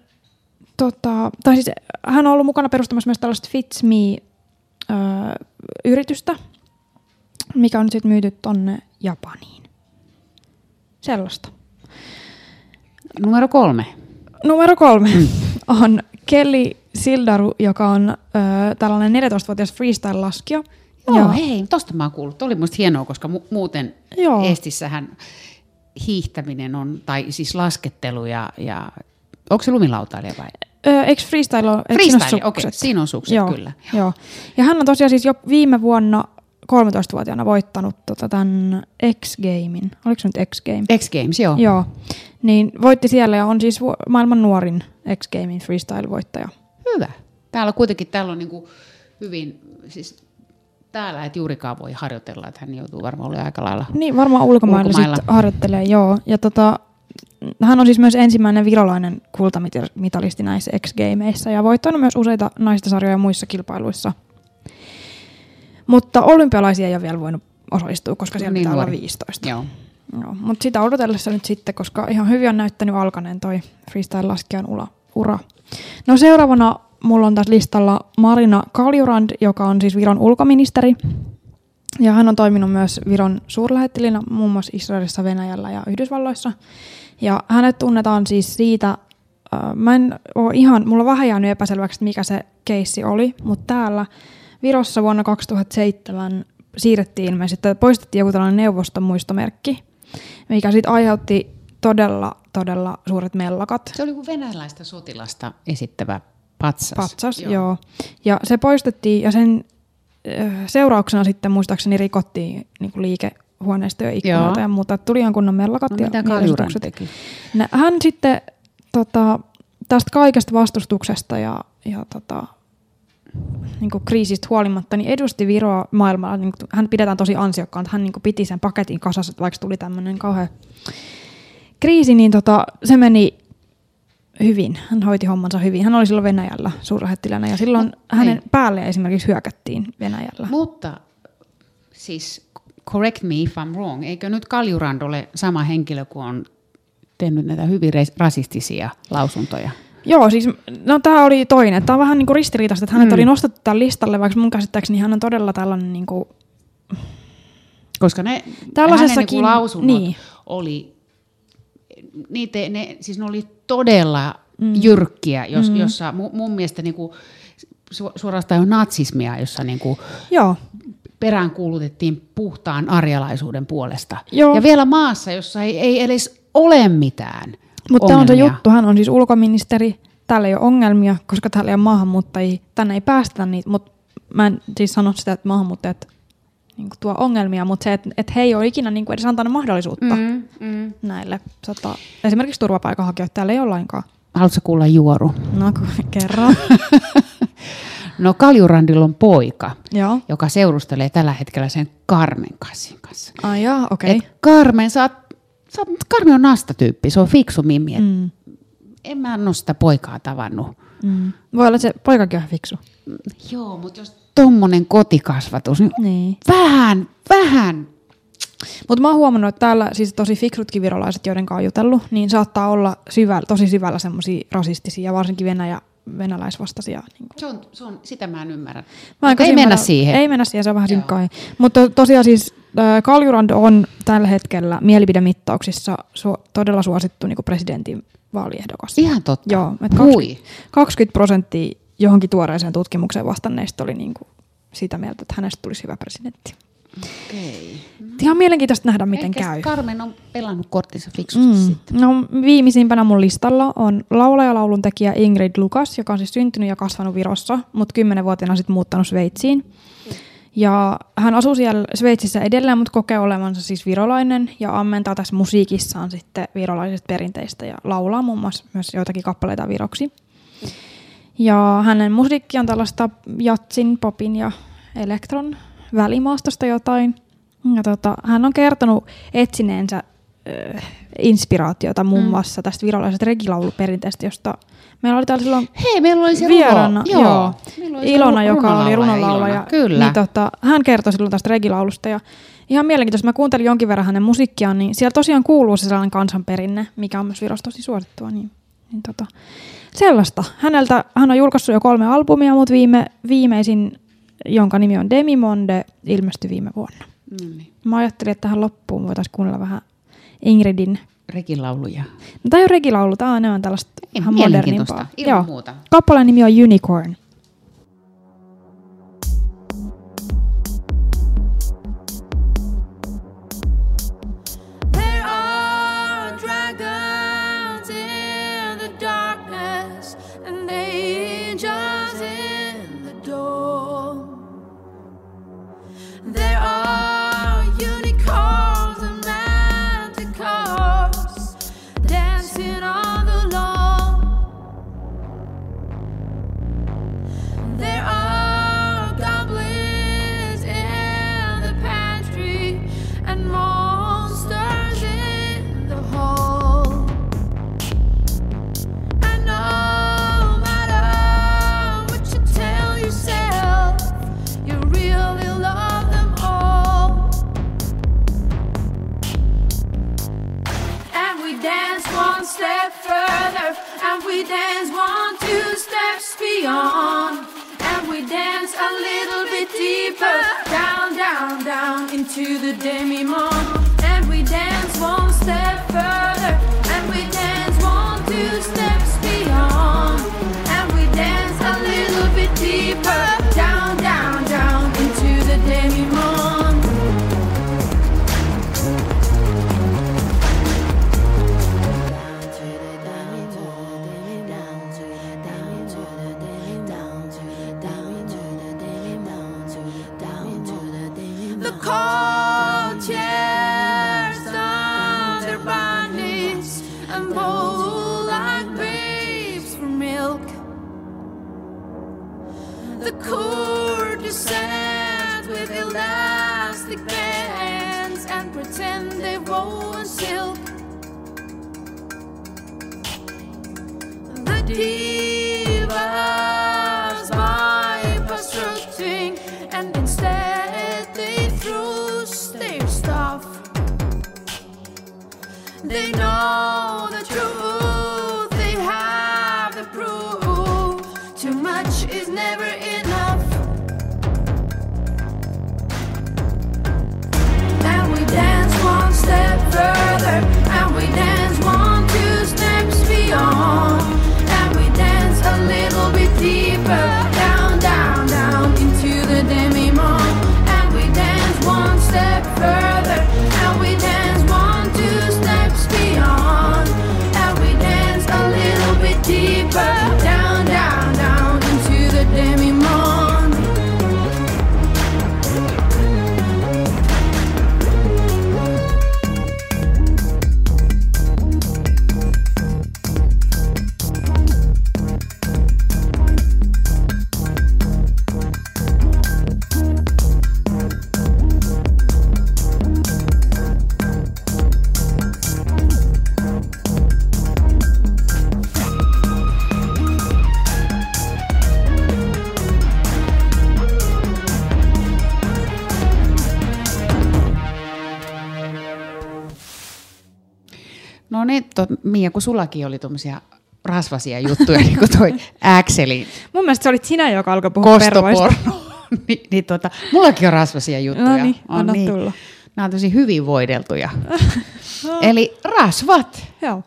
tota, tai siis hän on ollut mukana perustamassa myös tällaista Fits Me-yritystä, mikä on nyt sitten myyty tonne Japaniin. Sellaista. Numero kolme. Numero kolme on Kelly Sildaru, joka on ö, tällainen 14-vuotias freestyle-laskija. Joo, Ja- hei, tosta mä oon kuullut. Oli musta hienoa, koska mu- muuten Joo. Estissähän hiihtäminen on, tai siis laskettelu ja, ja onko se lumilautailija vai? Ö, eikö freestyle ole? Freestyle, okei, sukset? siinä on sukset, joo, kyllä. Joo. Ja hän on tosiaan siis jo viime vuonna 13-vuotiaana voittanut tota tämän X-Gamein. Oliko se nyt X-Game? X Games, joo. Joo. Niin voitti siellä ja on siis maailman nuorin X-Gamein freestyle-voittaja. Hyvä. Täällä kuitenkin täällä on niinku hyvin, siis täällä et juurikaan voi harjoitella, että hän joutuu varmaan olemaan aika lailla. Niin, varmaan ulkomailla, Ulkomailla. Sit harjoittelee, joo. Ja tota, hän on siis myös ensimmäinen virolainen kultamitalisti näissä X-gameissa ja voittanut myös useita naisten sarjoja muissa kilpailuissa. Mutta olympialaisia ei ole vielä voinut osallistua, koska siellä Niin pitää olla nuori. 15. Joo. Joo. Mutta sitä odotellessa nyt sitten, koska ihan hyvin on näyttänyt alkaneen toi freestyle-laskijan ura. ura. No seuraavana mulla on tässä listalla Marina Kaljurand, joka on siis Viron ulkoministeri. Ja hän on toiminut myös Viron suurlähettilinä muun muassa Israelissa, Venäjällä ja Yhdysvalloissa. Ja hänet tunnetaan siis siitä, äh, mä en ihan, mulla on vähän jäänyt epäselväksi, mikä se keissi oli, mutta täällä Virossa vuonna 2007 siirrettiin ilmeisesti, että poistettiin joku tällainen neuvoston muistomerkki, mikä sitten aiheutti todella, todella suuret mellakat. Se oli kuin venäläistä sotilasta esittävä patsas. Patsas, joo. joo. Ja se poistettiin ja sen ö, seurauksena sitten muistaakseni rikottiin niin liikehuoneistoja, ikkunoita ja muuta. Tuli ihan kunnon mellakat No ja teki? Hän sitten tota, tästä kaikesta vastustuksesta ja, ja tota, niin kuin kriisistä huolimatta, niin edusti Viroa maailmalla. Niin kuin, hän pidetään tosi ansiokkaan, että hän niin kuin piti sen paketin kasassa, vaikka tuli tämmöinen kauhean kriisi, niin tota, se meni hyvin. Hän hoiti hommansa hyvin. Hän oli silloin Venäjällä suurlähettilänä ja silloin Mut, hänen hei. päälle esimerkiksi hyökättiin Venäjällä. Mutta siis correct me if I'm wrong, eikö nyt Kaljurand ole sama henkilö kuin on tehnyt näitä hyvin rasistisia lausuntoja? Joo, siis no tämä oli toinen. Tämä on vähän niin kuin ristiriitaista, että hänet Mm. oli nostettu tälle listalle, vaikka mun käsittääkseni hän on todella tällainen niin kuin, Koska ne Tällaisessakin- hänen niinku lausunnot niin. oli, niitä, ne, siis ne oli todella mm. jyrkkiä, jos, mm. jossa mu, mun mielestä niinku, su, suorastaan jo natsismia, jossa niinku joo, peräänkuulutettiin puhtaan arjalaisuuden puolesta. Joo. Ja vielä maassa, jossa ei, ei edes ole mitään mutta tämä on se juttu. Hän on siis ulkoministeri. Täällä ei ole ongelmia, koska täällä ei ole maahanmuuttajia. Tänne ei päästetä niitä, mutta mä en siis sano sitä, että maahanmuuttajat niin tuo ongelmia, mutta se, että, että he ei ole ikinä niin kuin edes antanut mahdollisuutta mm. Mm, näille. Sota, esimerkiksi turvapaikanhakijoille täällä ei ole lainkaan. Haluatko kuulla juoru? No kerran. <laughs> No Kaljurandilla on poika, Joo. joka seurustelee tällä hetkellä sen Kassin kanssa. Ai jaa, okei. Et Carmen, sä oot, sä oot, Carmen on nastatyyppi, se on fiksu mimmi. Mm. En mä ole sitä poikaa tavannut. Mm. Voi olla, että se poikakin on fiksu. Joo, mutta jos tommonen kotikasvatus, niin Niin. vähän, vähän. Mutta mä oon huomannut, että täällä siis tosi fiksutkin virolaiset, joiden kanssa on jutellut, niin saattaa olla syvällä, tosi syvällä semmoisia rasistisia ja varsinkin Venäjä, venäläisvastaisia. Niin kuin. Se on, se on, sitä mä en ymmärrä. Mä en ei mennä siihen. Ei mennä siihen, se on vähän synkkaa. Mutta tosiaan siis Kaljurand on tällä hetkellä mielipidemittauksissa su- todella suosittu niin presidentin vaaliehdokas. Ihan totta. Joo, et Hui. 20, 20 prosenttia johonkin tuoreeseen tutkimukseen vastanneista oli niin kuin sitä mieltä, että hänestä tulisi hyvä presidentti. Okei. Ihan mielenkiintoista nähdä, miten Ehkä käy. Carmen on pelannut korttinsa fiksusti mm. sitten. No, viimeisimpänä mun listalla on laulaja laulun tekijä Ingrid Lukas, joka on siis syntynyt ja kasvanut Virossa, mutta kymmenenvuotiaana sitten muuttanut Sveitsiin. Ja hän asuu siellä Sveitsissä edelleen, mutta kokee olevansa siis virolainen ja ammentaa tässä musiikissaan sitten virolaisista perinteistä ja laulaa muun muassa myös joitakin kappaleita viroksi. Ja hänen musiikki on tällaista jatsin, popin ja elektron välimaastosta jotain. Ja tota, hän on kertonut etsineensä ö, inspiraatiota muun muassa tästä virolaisesta regilauluperinteestä, josta meillä oli täällä silloin Hei, meillä oli se vieraana, runo. joo. Meillä oli Ilona, joka oli runonlaulaja. Kyllä. Niin, tota, hän kertoi silloin tästä regilaulusta ja ihan mielenkiintoista. Mä kuuntelin jonkin verran hänen musiikkiaan, niin siellä tosiaan kuuluu se sellainen kansanperinne, mikä on myös Virossa tosi suosittua. Niin, niin tota, sellaista. Häneltä, hän on julkaissut jo kolme albumia, mutta viime, viimeisin, jonka nimi on Demimonde, ilmestyi viime vuonna. Niin. Mä ajattelin, että tähän loppuun voitaisiin kuunnella vähän Ingridin. Rekin lauluja. No, tämä ei ole regilaulu, tämä on enemmän tällaista Ei, ihan modernimpaa. Ilman Joo. muuta. Kappaleen nimi on Unicorn. Dance one, two steps beyond. And we dance a little bit deeper, down, down, down into the demi-monde. And we dance one step further, and we dance one, two steps beyond. And we dance a little bit deeper, Mia, kun sullakin oli tuommoisia rasvasia juttuja, niin kuin toi Axelin Mun mielestä se olit sinä, joka alkoi puhua pervoista. kostoporno. <laughs> Ni, niin tota, mullakin on rasvasia juttuja. No niin, on anna tulla. Nämä on tosi hyvin voideltuja. <laughs> Eli rasvat. Joo.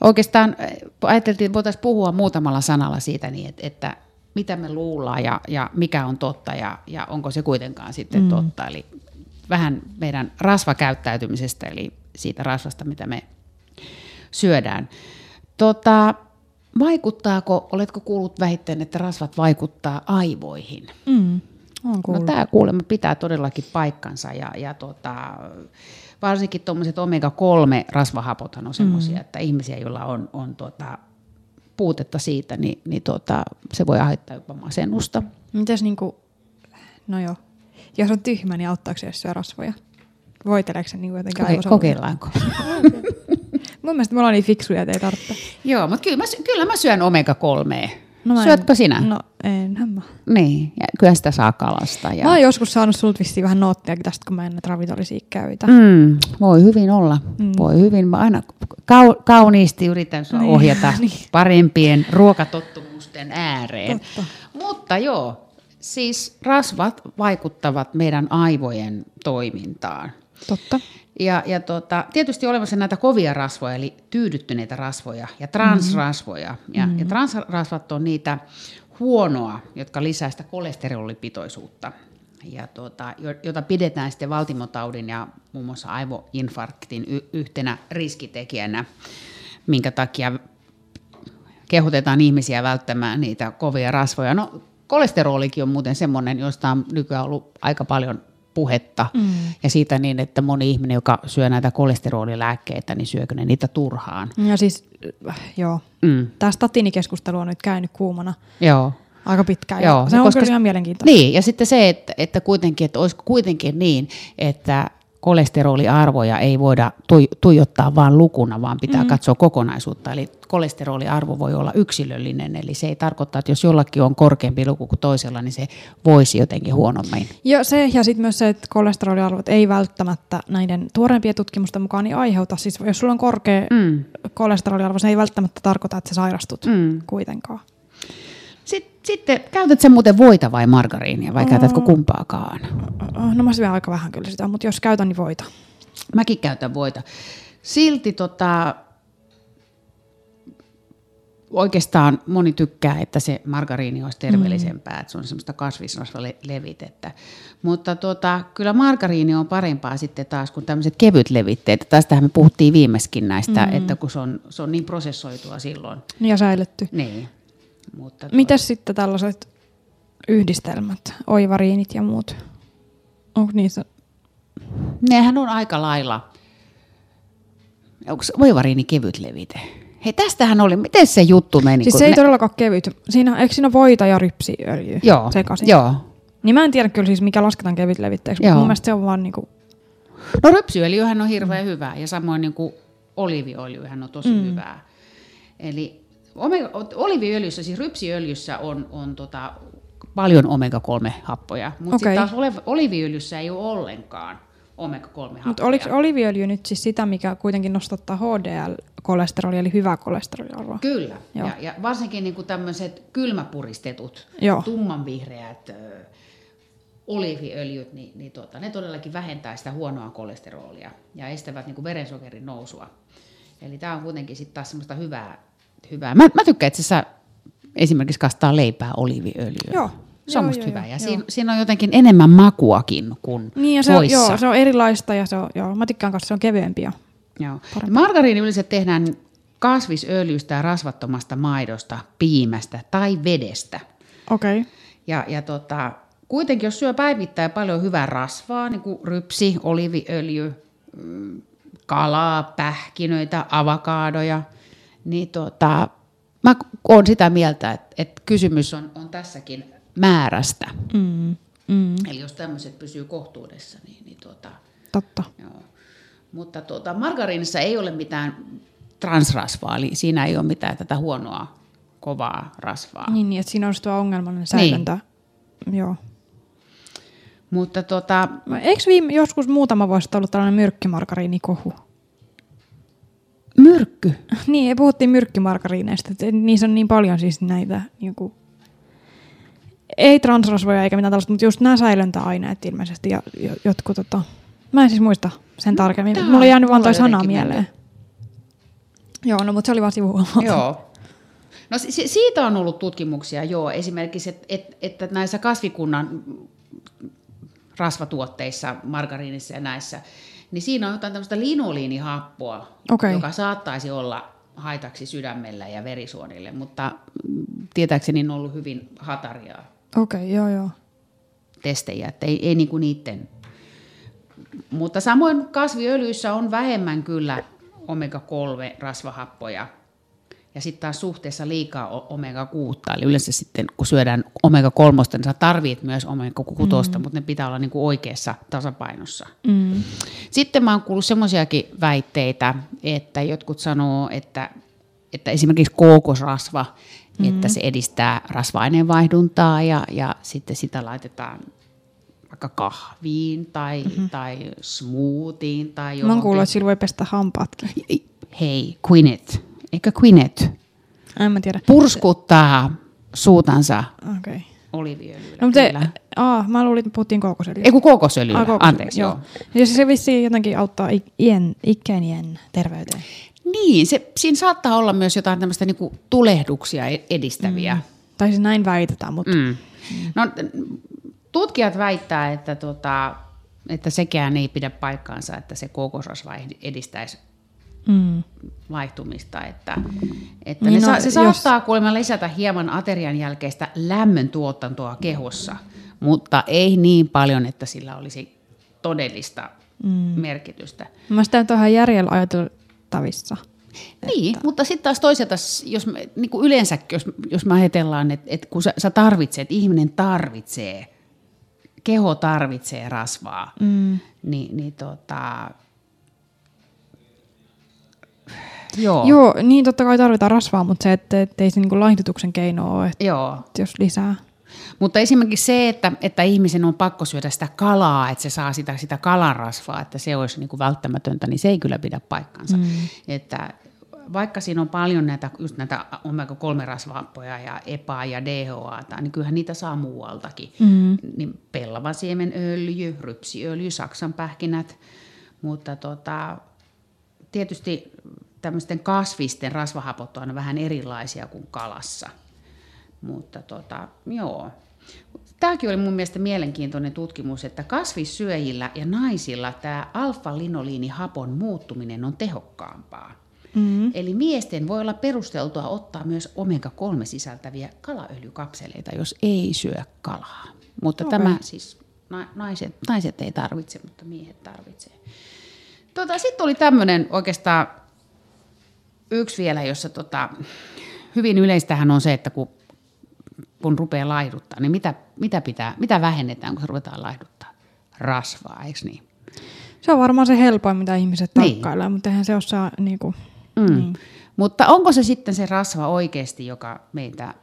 Oikeastaan äh, ajateltiin, että voitaisiin puhua muutamalla sanalla siitä, niin että, että mitä me luullaan ja, ja mikä on totta ja, ja onko se kuitenkaan sitten mm. totta. Eli vähän meidän rasvakäyttäytymisestä, eli siitä rasvasta, mitä me syödään. Tota, vaikuttaako, oletko kuullut väitteen, että rasvat vaikuttaa aivoihin? Mm. On No, tämä kuulemma pitää todellakin paikkansa ja, ja tota, varsinkin tuommoiset omega-3 rasvahapothan on semmoisia, mm. että ihmisiä, joilla on, on tota, puutetta siitä, niin, niin tota, se voi aiheuttaa jopa masennusta. Mites niinku, no joo, jos on tyhmä, niin auttaako se, jos syö rasvoja? Voiteleeko se niinku jotenkin Koke, kokeillaanko? <laughs> Mun mielestä me ollaan niin fiksuja, että ei tarvitse. Joo, mutta kyllä mä, kyllä mä syön omega-3. No mä en- Syötkö sinä? No enhän mä. Niin, ja kyllä sitä saa kalasta. Ja... Mä oon joskus saanut sulta vissiin vähän noottiakin tästä, kun mä en näitä ravintolisia käytä. Mm, voi hyvin olla. Mm. Voi hyvin. Mä aina kau, kauniisti yritän sua Niin, ohjata <laughs> niin. parempien ruokatottumusten ääreen. Totta. Mutta joo, siis rasvat vaikuttavat meidän aivojen toimintaan. Totta. Ja, ja tota, tietysti olemassa näitä kovia rasvoja, eli tyydyttyneitä rasvoja ja transrasvoja. Ja, ja transrasvat on niitä huonoa, jotka lisää sitä kolesterolipitoisuutta, ja jo- jota pidetään sitten valtimotaudin ja muun muassa aivoinfarktin y- yhtenä riskitekijänä, minkä takia kehotetaan ihmisiä välttämään niitä kovia rasvoja. No kolesterolikin on muuten semmoinen, josta on nykyään ollut aika paljon puhetta. Mm. Ja siitä niin, että moni ihminen, joka syö näitä kolesterolilääkkeitä, niin syökö ne niitä turhaan. Ja siis, äh, joo. Mm. Tämä statiinikeskustelu on nyt käynyt kuumana Joo. aika pitkään. Joo, se on koska- kyllä ihan mielenkiintoista. Niin, ja sitten se, että, että kuitenkin, että olisiko kuitenkin niin, että kolesteroliarvoja ei voida tui, tuijottaa vain lukuna, vaan pitää mm. katsoa kokonaisuutta. Eli kolesteroliarvo voi olla yksilöllinen, eli se ei tarkoita, että jos jollakin on korkeampi luku kuin toisella, niin se voisi jotenkin huonommin. Joo, se ja sitten myös se, että kolesteroliarvot ei välttämättä näiden tuoreimpien tutkimusten mukaan niin aiheuta. Siis jos sulla on korkea Mm. kolesteroliarvo, se ei välttämättä tarkoita, että sä sairastut Mm. kuitenkaan. Sitten, käytät sä muuten voita vai margariinia, vai käytätkö kumpaakaan? No mä syön aika vähän kyllä sitä, mutta jos käytän, niin voita. Mäkin käytän voita. Silti tota, oikeastaan moni tykkää, että se margariini olisi terveellisempää, mm. että se on semmoista kasvisrasvalevitettä. Mutta tota, kyllä margariini on parempaa sitten taas kuin tämmöiset kevyt levitteet. Tästähän me puhuttiin viimeiskin näistä, mm. että kun se on, se on niin prosessoitua silloin. Ja säilytty. Niin. Mutta tuota- Mitäs sitten tällaiset yhdistelmät, oivariinit ja muut? Onko niissä? Nehän on aika lailla, onko voivariini kevyt levite? Hei, tästähän oli, miten se juttu meni? Siis se ei ne- todellakaan kevyt. Siinä, eikö siinä voita ja rypsiöljyä Joo, sekaisin? joo. Niin mä en tiedä kyllä siis, mikä lasketaan kevyt levitteeksi, mutta Joo. mun mielestä se on vaan niinku, No rypsiöljyhän on hirveän mm. hyvää ja samoin niin kuin oliiviöljyhän on tosi mm. hyvää. Eli omega, oliiviöljyssä, siis rypsiöljyssä on, on tota, paljon omega-3-happoja, mutta okay. taas ole- oliiviöljyssä ei ole ollenkaan omega-3-happoja. mutta oliko oliiviöljy nyt siis sitä, mikä kuitenkin nostattaa HDL-kolesterolia, eli hyvää kolesteroliarvoa? Kyllä, Joo. ja, ja varsinkin niin kuin tämmöiset kylmäpuristetut, Joo. tummanvihreät ö, oliiviöljyt, niin, niin tuota, ne todellakin vähentää sitä huonoa kolesterolia ja estävät niin kuin verensokerin nousua. Eli tämä on kuitenkin sitten taas semmoista hyvää. Hyvää. Mä, mä tykkään, että sä esimerkiksi kastaa leipää oliiviöljyä. Joo. Se on Joo, musta joo, hyvä. joo, ja siinä, siinä on jotenkin enemmän makuakin kuin Niin ja se on, joo, se on erilaista ja se on, joo, mä tykkään kanssa, se on kevyempi. Ja, Joo. Margariini yleensä tehdään kasvisöljystä ja rasvattomasta maidosta, piimästä tai vedestä. okei. Okay. Ja, ja tota, kuitenkin jos syö päivittäin paljon hyvää rasvaa, niin kuin rypsi, oliviöljy, mm, kalaa, pähkinöitä, avokaadoja, niin tota, mä oon sitä mieltä, että, että kysymys on, on tässäkin määrästä. Mm, mm, Eli jos tämmöiset pysyy kohtuudessa, niin, niin tota, totta. Joo. Mutta tuota, margariinissa ei ole mitään transrasvaa, eli siinä ei ole mitään tätä huonoa, kovaa rasvaa. Niin, niin, että siinä on tuo ongelmallinen säilöntä. Niin. Joo. Mutta tota, Eikö viime, joskus muutama vuosi ollut tällainen myrkkymargariinikohu? Myrkky. <laughs> Niin, puhuttiin myrkkymargariineista, niissä on niin paljon siis näitä niinku, ei transrasvoja eikä mitään tällaista, mutta just nämä säilöntäaineet ilmeisesti ja jo- jotkut tota, mä en siis muista sen tarkemmin. tää Mulla on jäänyt vaan toi sana mieleen. Joo, no mutta se oli vaan sivu. Joo. <laughs> No si- siitä on ollut tutkimuksia, joo. Esimerkiksi, että et, että näissä kasvikunnan rasvatuotteissa, margariinissa ja näissä, niin siinä on jotain tämmöistä linoliinihappoa, Okei. joka saattaisi olla haitaksi sydämellä ja verisuonille, mutta tietääkseni on ollut hyvin hataria Okei, okay, joo joo. testejä, että ei, ei niinku niiden. Mutta samoin kasviöljyissä on vähemmän kyllä omega-3 rasvahappoja. Ja sitten taas suhteessa liikaa o- omega-6, eli yleensä sitten kun syödään omega-3, niin sä tarvit myös omega-6, mm. mutta ne pitää olla niinku oikeassa tasapainossa. Mm. Sitten mä oon kuullut semmoisiakin väitteitä, että jotkut sanoo, että, että esimerkiksi kookosrasva, mm-hmm. että se edistää rasva-aineenvaihduntaa ja, ja sitten sitä laitetaan vaikka kahviin tai, mm-hmm. tai smoothiin tai Mä oon johonkin. kuullut, että sillä voi pestä hampaatkin. Hei, Quinnet, eikö Quinnet En mä tiedä. purskuttaa suutansa Okei. Okay. oliiviöljyllä? No, mutta se, aa, mä luulin, että puhuttiin kookosöljystä. Ei kun kookosöljyllä, Ah, anteeksi joo. Ja se vissiin jotenkin auttaa ik- ien, ikänien terveyteen. Niin, se, siinä saattaa olla myös jotain tämmöistä niinku tulehduksia e- edistäviä. Mm. Tai siis näin väitetään, mutta mm. Mm. No, tutkijat väittää, että, tota, että sekään ei pidä paikkaansa, että se kookosrasva ed- edistäisi Mm. vaihtumista. Että, että Niin niin no, se jos- saattaa kuulemma lisätä hieman aterian jälkeistä lämmön tuotantoa kehossa, mutta ei niin paljon, että sillä olisi todellista mm. merkitystä. Mä sitä nyt on ihan järjellä ajateltavissa. Niin, mutta sitten taas toisaalta, jos me, niin kuin yleensäkin, jos, jos me ajatellaan, että, että kun sä, sä tarvitset, ihminen tarvitsee, keho tarvitsee rasvaa, mm. niin, niin tota, joo, Joo, niin totta kai tarvitaan rasvaa, mutta se, että, että ei se niin laihdutuksen keino ole, että joo. jos lisää. Mutta esimerkiksi se, että, että ihmisen on pakko syödä sitä kalaa, että se saa sitä, sitä kalanrasvaa, että se olisi niin kuin välttämätöntä, niin se ei kyllä pidä paikkansa. Mm. Että vaikka siinä on paljon näitä, just näitä omega-3-rasvahappoja ja EPA ja DHA, niin kyllähän niitä saa muualtakin. Mm. Niin pellavan siemenöljy, rypsiöljy, saksanpähkinät, mutta tota, tietysti tämmöisten kasvisten rasvahapot on vähän erilaisia kuin kalassa. Mutta tota, joo. Tämäkin oli mun mielestä mielenkiintoinen tutkimus, että kasvissyöjillä ja naisilla tämä alfa-linoliinihapon muuttuminen on tehokkaampaa. Mm-hmm. Eli miesten voi olla perusteltua ottaa myös omega-3 sisältäviä kalaöljykapseleita, jos ei syö kalaa. Mutta okay. tämä siis na- naiset, naiset ei tarvitse, mutta miehet tarvitsee. Tota, Sitten oli tämmöinen oikeastaan yksi vielä, jossa tota, hyvin yleistähän on se, että kun, kun rupeaa laihduttaa, niin mitä, mitä, pitää, mitä vähennetään, kun se ruvetaan laihduttaa? Rasvaa, eikö niin? Se on varmaan se helpoin, mitä ihmiset Niin. tarkkailee, mutta eihän se osaa niin kuin, Mm. Niin. Mutta onko se sitten se rasva oikeasti, joka meitä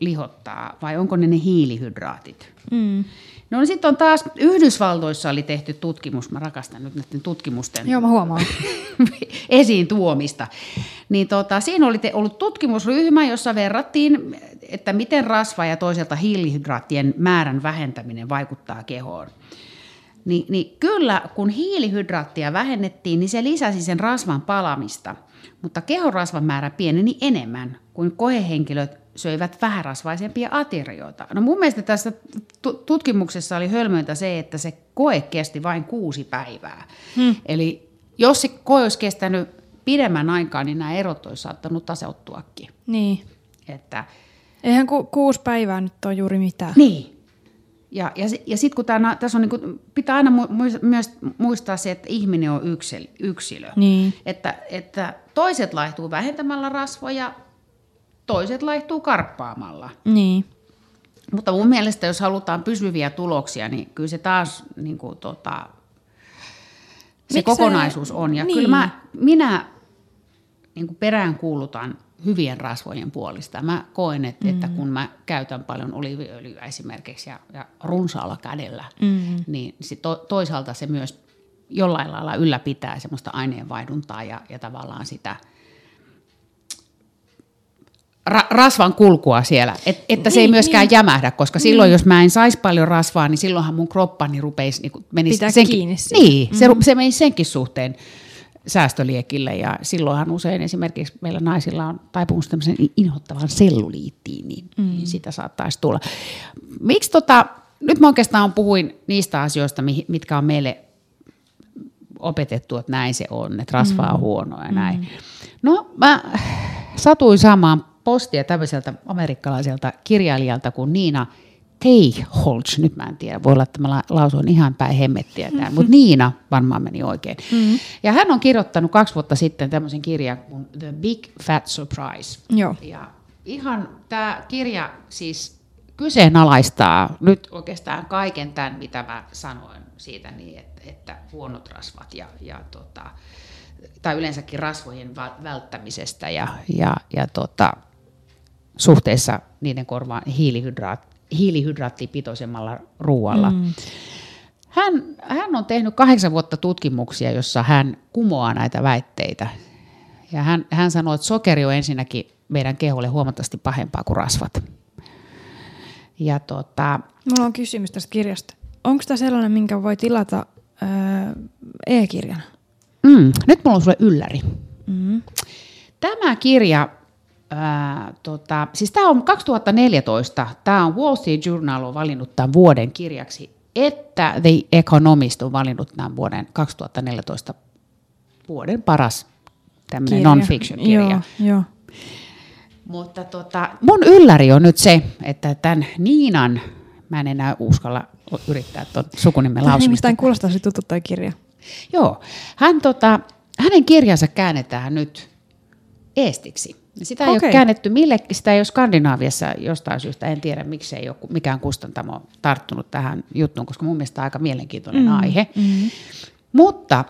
lihottaa, vai onko ne ne hiilihydraatit? Mm. No niin sitten on taas, Yhdysvaltoissa oli tehty tutkimus, mä rakastan nyt näiden tutkimusten Joo, mä huomaan. <laughs> esiin tuomista. Niin tota, siinä oli te, ollut tutkimusryhmä, jossa verrattiin, että miten rasva ja toisaalta hiilihydraattien määrän vähentäminen vaikuttaa kehoon. Ni, niin kyllä, kun hiilihydraattia vähennettiin, niin se lisäsi sen rasvan palamista, mutta kehorasvan määrä pieneni enemmän kuin koehenkilöt söivät vähärasvaisempia aterioita. No mun mielestä tässä tu- tutkimuksessa oli hölmöintä se, että se koe kesti vain kuusi päivää. Hmm. Eli jos se koe olisi kestänyt pidemmän aikaa, niin nämä erot olisi saattanut tasoittuakin. Niin. Että, Eihän ku, kuusi päivää nyt ole juuri mitään. niin. Ja, ja, ja sitten kun tää, tässä on, niin kuin, pitää aina mu- mu- myös muistaa se, että ihminen on yksilö. yksilö. Niin. Että, että toiset laihtuu vähentämällä rasvoja, toiset laihtuu karppaamalla. Niin. Mutta mun mielestä, jos halutaan pysyviä tuloksia, niin kyllä se taas niin kuin, tota, se Miksei- kokonaisuus on. Ja niin. kyllä mä, minä niin kuin peräänkuulutan hyvien rasvojen puolista. Mä koen, että, mm. että kun mä käytän paljon oliiviöljyä esimerkiksi ja, ja runsaalla kädellä, mm. niin sit to, toisaalta se myös jollain lailla ylläpitää semmoista aineenvaihduntaa ja, ja tavallaan sitä ra- rasvan kulkua siellä, Et, että se ei Niin, myöskään niin. jämähdä, koska silloin jos mä en saisi paljon rasvaa, niin silloinhan mun kroppani rupeisi niin menisi Pitää senkin, kiinni siitä. Niin, se, mm-hmm. se menisi senkin suhteen säästöliekille ja silloinhan usein esimerkiksi meillä naisilla on taipumus tämmöisen inhottavan selluliittiin, niin, mm. niin sitä saattaisi tulla. Miksi tota, nyt mä oikeastaan puhuin niistä asioista, mitkä on meille opetettu, että näin se on, että rasva on huonoa ja näin. No mä satuin saamaan postia tämmöiseltä amerikkalaiselta kirjailijalta kuin Niina Teiholz, nyt mä en tiedä, voi olla, että mä la- lausuin ihan päin hemmettiä tämän, <laughs> mutta Niina varmaan meni oikein. Mm-hmm. Ja hän on kirjoittanut kaksi vuotta sitten tämmöisen kirjan kuin The Big Fat Surprise. Joo. Ja ihan tämä kirja siis kyseenalaistaa nyt oikeastaan kaiken tämän, mitä mä sanoin siitä niin, että, että huonot rasvat ja, ja tota, tai yleensäkin rasvojen välttämisestä ja, ja, ja tota, suhteessa niiden korvaan hiilihydraat, hiilihydraattipitoisemmalla ruoalla. Mm. Hän, hän on tehnyt kahdeksan vuotta tutkimuksia, jossa hän kumoaa näitä väitteitä. Ja hän, hän sanoo, että sokeri on ensinnäkin meidän keholle huomattavasti pahempaa kuin rasvat. Ja tota, Mulla on kysymys tästä kirjasta. Onko tämä sellainen, minkä voi tilata öö, e-kirjana? mm, nyt mulla on sulle ylläri. Mm. Tämä kirja, ää, tota, siis tämä on 2014, tämä on Wall Street Journal on valinnut tämän vuoden kirjaksi, että The Economist on valinnut tämän vuoden 2014 vuoden paras tämmöinen non-fiction kirja. Joo, joo. Mutta tota, mun ylläri on nyt se, että tämän Niinan, mä en enää uskalla yrittää tuon sukunimen lausumista. nimittäin kuulostaa se tuttu toi kirja. Joo, hän tota, hänen kirjansa käännetään nyt eestiksi. Ja Sitä ei Okei. ole käännetty mille, sitä ei ole Skandinaaviassa jostain syystä, en tiedä miksi ei ole mikään kustantamo tarttunut tähän juttuun, koska mun mielestä aika mielenkiintoinen mm, aihe. Mm. Mutta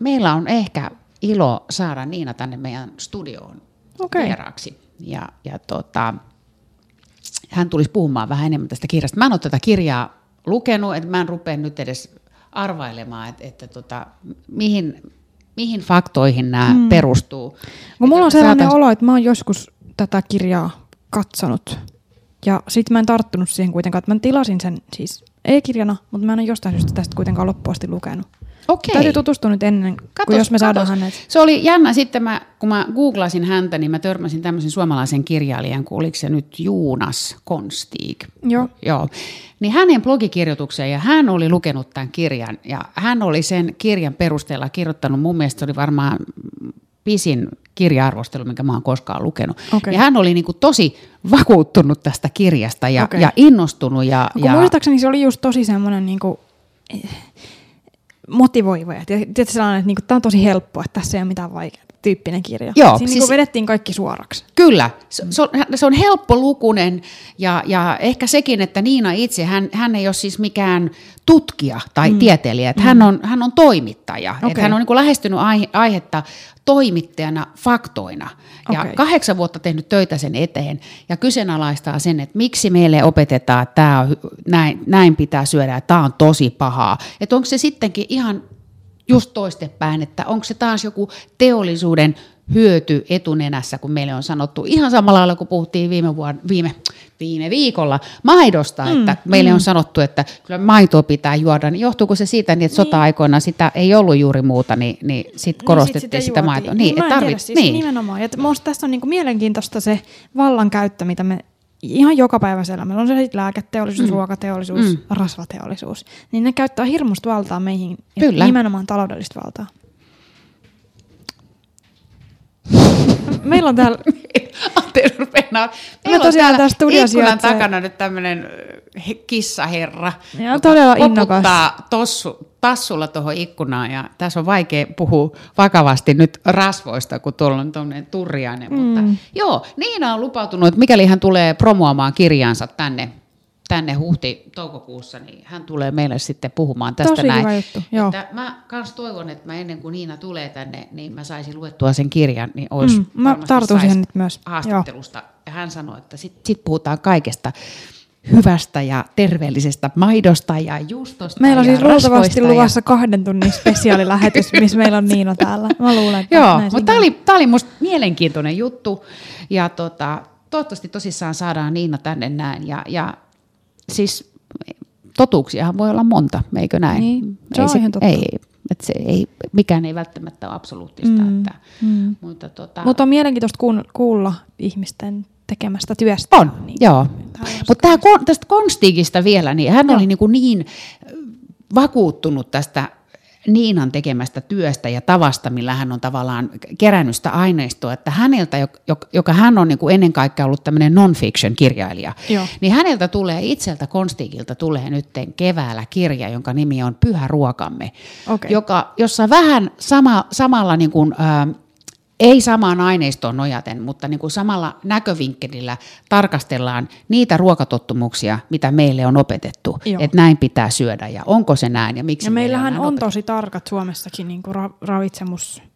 meillä on ehkä ilo saada Niina tänne meidän studioon Okei. vieraaksi. Ja, ja tota, hän tulisi puhumaan vähän enemmän tästä kirjasta. Mä en ole tätä kirjaa lukenut, että mä en rupea nyt edes arvailemaan, että, että tota, mihin, mihin faktoihin nämä mm. perustuu. Kun mulla on sellainen saatais- olo, että mä oon joskus tätä kirjaa katsonut. Ja sit mä en tarttunut siihen kuitenkaan, että mä tilasin sen siis e-kirjana, mutta mä en ole jostain syystä tästä kuitenkaan loppuun asti lukenut. Okei. Täytyy tutustua nyt ennen, Katos, kun jos me saadaan katos. hänet. Se oli jännä. Sitten mä, kun mä googlasin häntä, niin mä törmäsin tämmöisen suomalaisen kirjailijan, kun oliko se nyt Juunas Konstig. Joo. Joo. Niin hänen blogikirjoitukseen, ja hän oli lukenut tämän kirjan, ja hän oli sen kirjan perusteella kirjoittanut, mun mielestä se oli varmaan pisin kirja-arvostelu, minkä mä oon koskaan lukenut. Okei. Ja hän oli niin kuin tosi vakuuttunut tästä kirjasta ja, Okei. ja innostunut. Ja, No, kun ja, muistaakseni se oli just tosi semmoinen niinku, eh, motivoiva. Ja tietysti sellainen, että niinku, tämä on tosi helppoa, että tässä ei ole mitään vaikeaa tyyppinen kirja. Joo, Siinä siis- niinku vedettiin kaikki suoraksi. Kyllä, se, se, on, se on helppolukunen ja, ja ehkä sekin, että Niina itse, hän, hän ei ole siis mikään tutkija tai mm. tieteilijä, että mm. hän, on, hän on toimittaja. Okay. Että hän on niin kuin lähestynyt aihe, aihetta toimittajana faktoina. Ja Okei. kahdeksan vuotta tehnyt töitä sen eteen ja kyseenalaistaa sen, että miksi meille opetetaan, että tämä on, näin, näin pitää syödä, että tämä on tosi pahaa. Että onko se sittenkin ihan just toistepäin, että onko se taas joku teollisuuden hyöty etunenässä, kun meille on sanottu ihan samalla lailla, kun puhuttiin viime, vuonna, viime, viime viikolla maidosta, mm, että meille mm. on sanottu, että kyllä maitoa pitää juoda, niin johtuuko se siitä, niin että sota-aikoina sitä ei ollut juuri muuta, niin, niin sitten korostettiin sitä, sitä maitoa. Niin, että en tiedä, tarvit, siis niin. nimenomaan. Ja tässä on niinku mielenkiintoista se vallankäyttö, mitä me ihan joka päivä siellä, meillä on se lääketeollisuus, mm. ruokateollisuus, Mm. rasvateollisuus, niin ne käyttää hirmuista valtaa meihin, Kyllä. nimenomaan taloudellista valtaa. <laughs> <laughs> Meillä on täällä, Anteeksi, rupeaa Meillä on tosiaan täällä tää studio ikkunan takana nyt tämmöinen kissaherra, Ja todella innokas. tossu, tassulla tuohon ikkunaan ja tässä on vaikea puhua vakavasti nyt rasvoista, kun tuolla on tuommoinen turriainen. Mm. Mutta joo, Niina on lupautunut, että mikäli hän tulee promoamaan kirjansa tänne, tänne huhti-toukokuussa, niin hän tulee meille sitten puhumaan tästä Tosi näin. hyvä juttu, joo. Että mä kans toivon, että mä ennen kuin Niina tulee tänne, niin mä saisin luettua sen kirjan, niin olisi Mm, mä tartun siihen nyt myös. haastattelusta. Ja hän sanoi, että sitten sit puhutaan kaikesta hyvästä ja terveellisestä maidosta ja juustosta Meillä on siis luultavasti ja- luvassa kahden tunnin spesiaalilähetys, missä meillä on Niina täällä. Mä luulen, että Joo, mutta tämä oli, tää oli musta mielenkiintoinen juttu ja tota, toivottavasti tosissaan saadaan Niina tänne näin ja, ja siis totuuksiahan voi olla monta, eikö näin? Niin, se on ihan totta. Ei, että se ei, mikään ei välttämättä ole absoluuttista. Mm, Että, mm. Mutta tota, Mutta on mielenkiintoista kuulla ihmisten tekemästä työstä. On, Niin, joo. Mutta tämä, tästä Konstigista vielä, niin hän Joo. oli niin, kuin niin vakuuttunut tästä Niinan tekemästä työstä ja tavasta, millä hän on tavallaan kerännyt sitä aineistoa, että häneltä, joka, hän on niin kuin ennen kaikkea ollut tämmöinen non-fiction-kirjailija, Joo. niin häneltä tulee, itseltä Konstigilta tulee nyt keväällä kirja, jonka nimi on Pyhä ruokamme, Okei. joka, jossa vähän sama, samalla niin kuin, ää, ei samaan aineistoon nojaten, mutta niin kuin samalla näkövinkkelillä tarkastellaan niitä ruokatottumuksia, mitä meille on opetettu, Joo. että näin pitää syödä ja onko se näin ja miksi Ja meillähän meillä on opetettu. tosi tarkat Suomessakin niin ra- ravitsemussuositukset,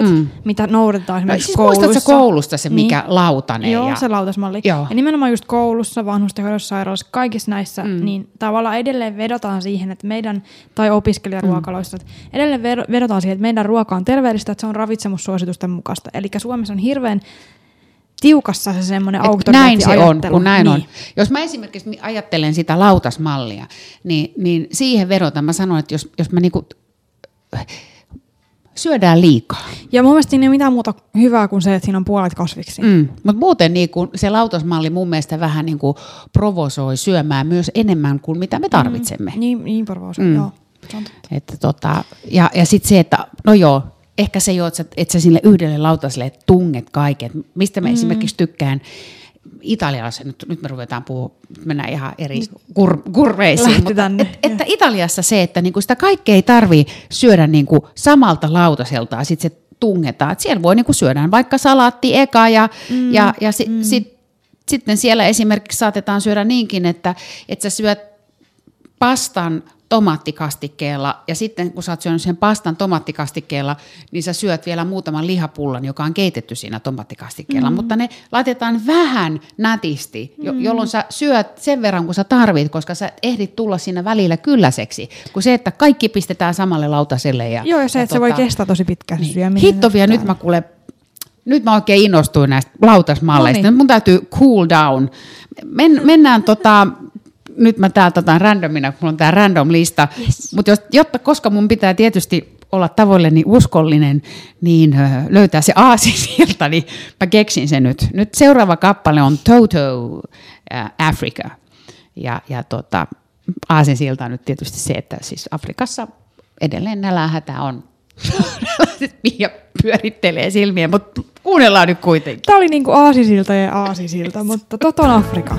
Mm. mm. mitä noudatetaan No, esimerkiksi siis kouluissa. muistatko koulusta se, mikä lautanen? Joo, ja... se lautasmalli. Joo. Ja nimenomaan just koulussa, vanhustenhoidossa, sairaalassa, kaikissa näissä, mm. niin tavallaan edelleen vedotaan siihen, että meidän, tai opiskelijaruokaloissa, että edelleen vedo- vedotaan siihen, että meidän ruoka on terveellistä, että se on ravitsemussuositusten mukaista. Eli Suomessa on hirveän tiukassa se semmoinen näin se on, kun näin niin. on. Jos mä esimerkiksi ajattelen sitä lautasmallia, niin, niin siihen vedotan. Mä sanon, että jos, jos mä niinku, syödään liikaa, Ja mun mielestä siinä ei ole mitään muuta hyvää kuin se, että siinä on puolet kasviksi. mm. mutta muuten niinku, se lautasmalli mun mielestä vähän niinku provosoi syömään myös enemmän kuin mitä me tarvitsemme. Niin, niin porvaus, Mm. mm. joo. Että tota, ja ja sitten se, että no joo, ehkä se jo, että sä, että sä sille yhdelle lautaselle tunget kaiket. Mistä mä mm. esimerkiksi tykkään Italiassa, nyt, nyt me ruvetaan puhua, mennään ihan eri kur, kurveisiin, Lähti mutta tänne, et, että Italiassa se, että niinku sitä kaikkea ei tarvii syödä niinku samalta lautaselta ja sitten se tungetaan. Et siellä voi niinku syödä vaikka salaatti eka ja, mm. ja, ja si, mm. sit, sitten siellä esimerkiksi saatetaan syödä niinkin, että, että sä syöt pastan tomaattikastikkeella ja sitten kun sä oot syönyt sen pastan tomaattikastikkeella, niin sä syöt vielä muutaman lihapullan, joka on keitetty siinä tomaattikastikkeella, mm. mutta ne laitetaan vähän nätisti, jo, Mm. jolloin sä syöt sen verran kuin sä tarvit, koska sä ehdit tulla siinä välillä kylläiseksi, kuin se, että kaikki pistetään samalle lautaselle. Ja, Joo, ja se, että se voi tota, kestää tosi pitkään niin. syöminen. Hitto vielä, nyt mä kuule, nyt mä oikein innostuin näistä lautasmalleista. No niin. Nyt mun täytyy cool down. Men, mennään tota, nyt mä täältä otan randomina, kun mulla on tää random lista. Yes. Mutta jotta, koska mun pitää tietysti olla tavoilleni uskollinen, niin löytää se aasi sieltä, niin mä keksin sen nyt. Nyt seuraava kappale on Toto Africa. Ja, ja tota, aasinsilta on nyt tietysti se, että siis Afrikassa edelleen nälähätä on. <laughs> Mia pyörittelee silmiä, mutta kuunnellaan nyt kuitenkin. Tämä oli niinku aasisilta ja aasisilta, mutta tot on Afrika.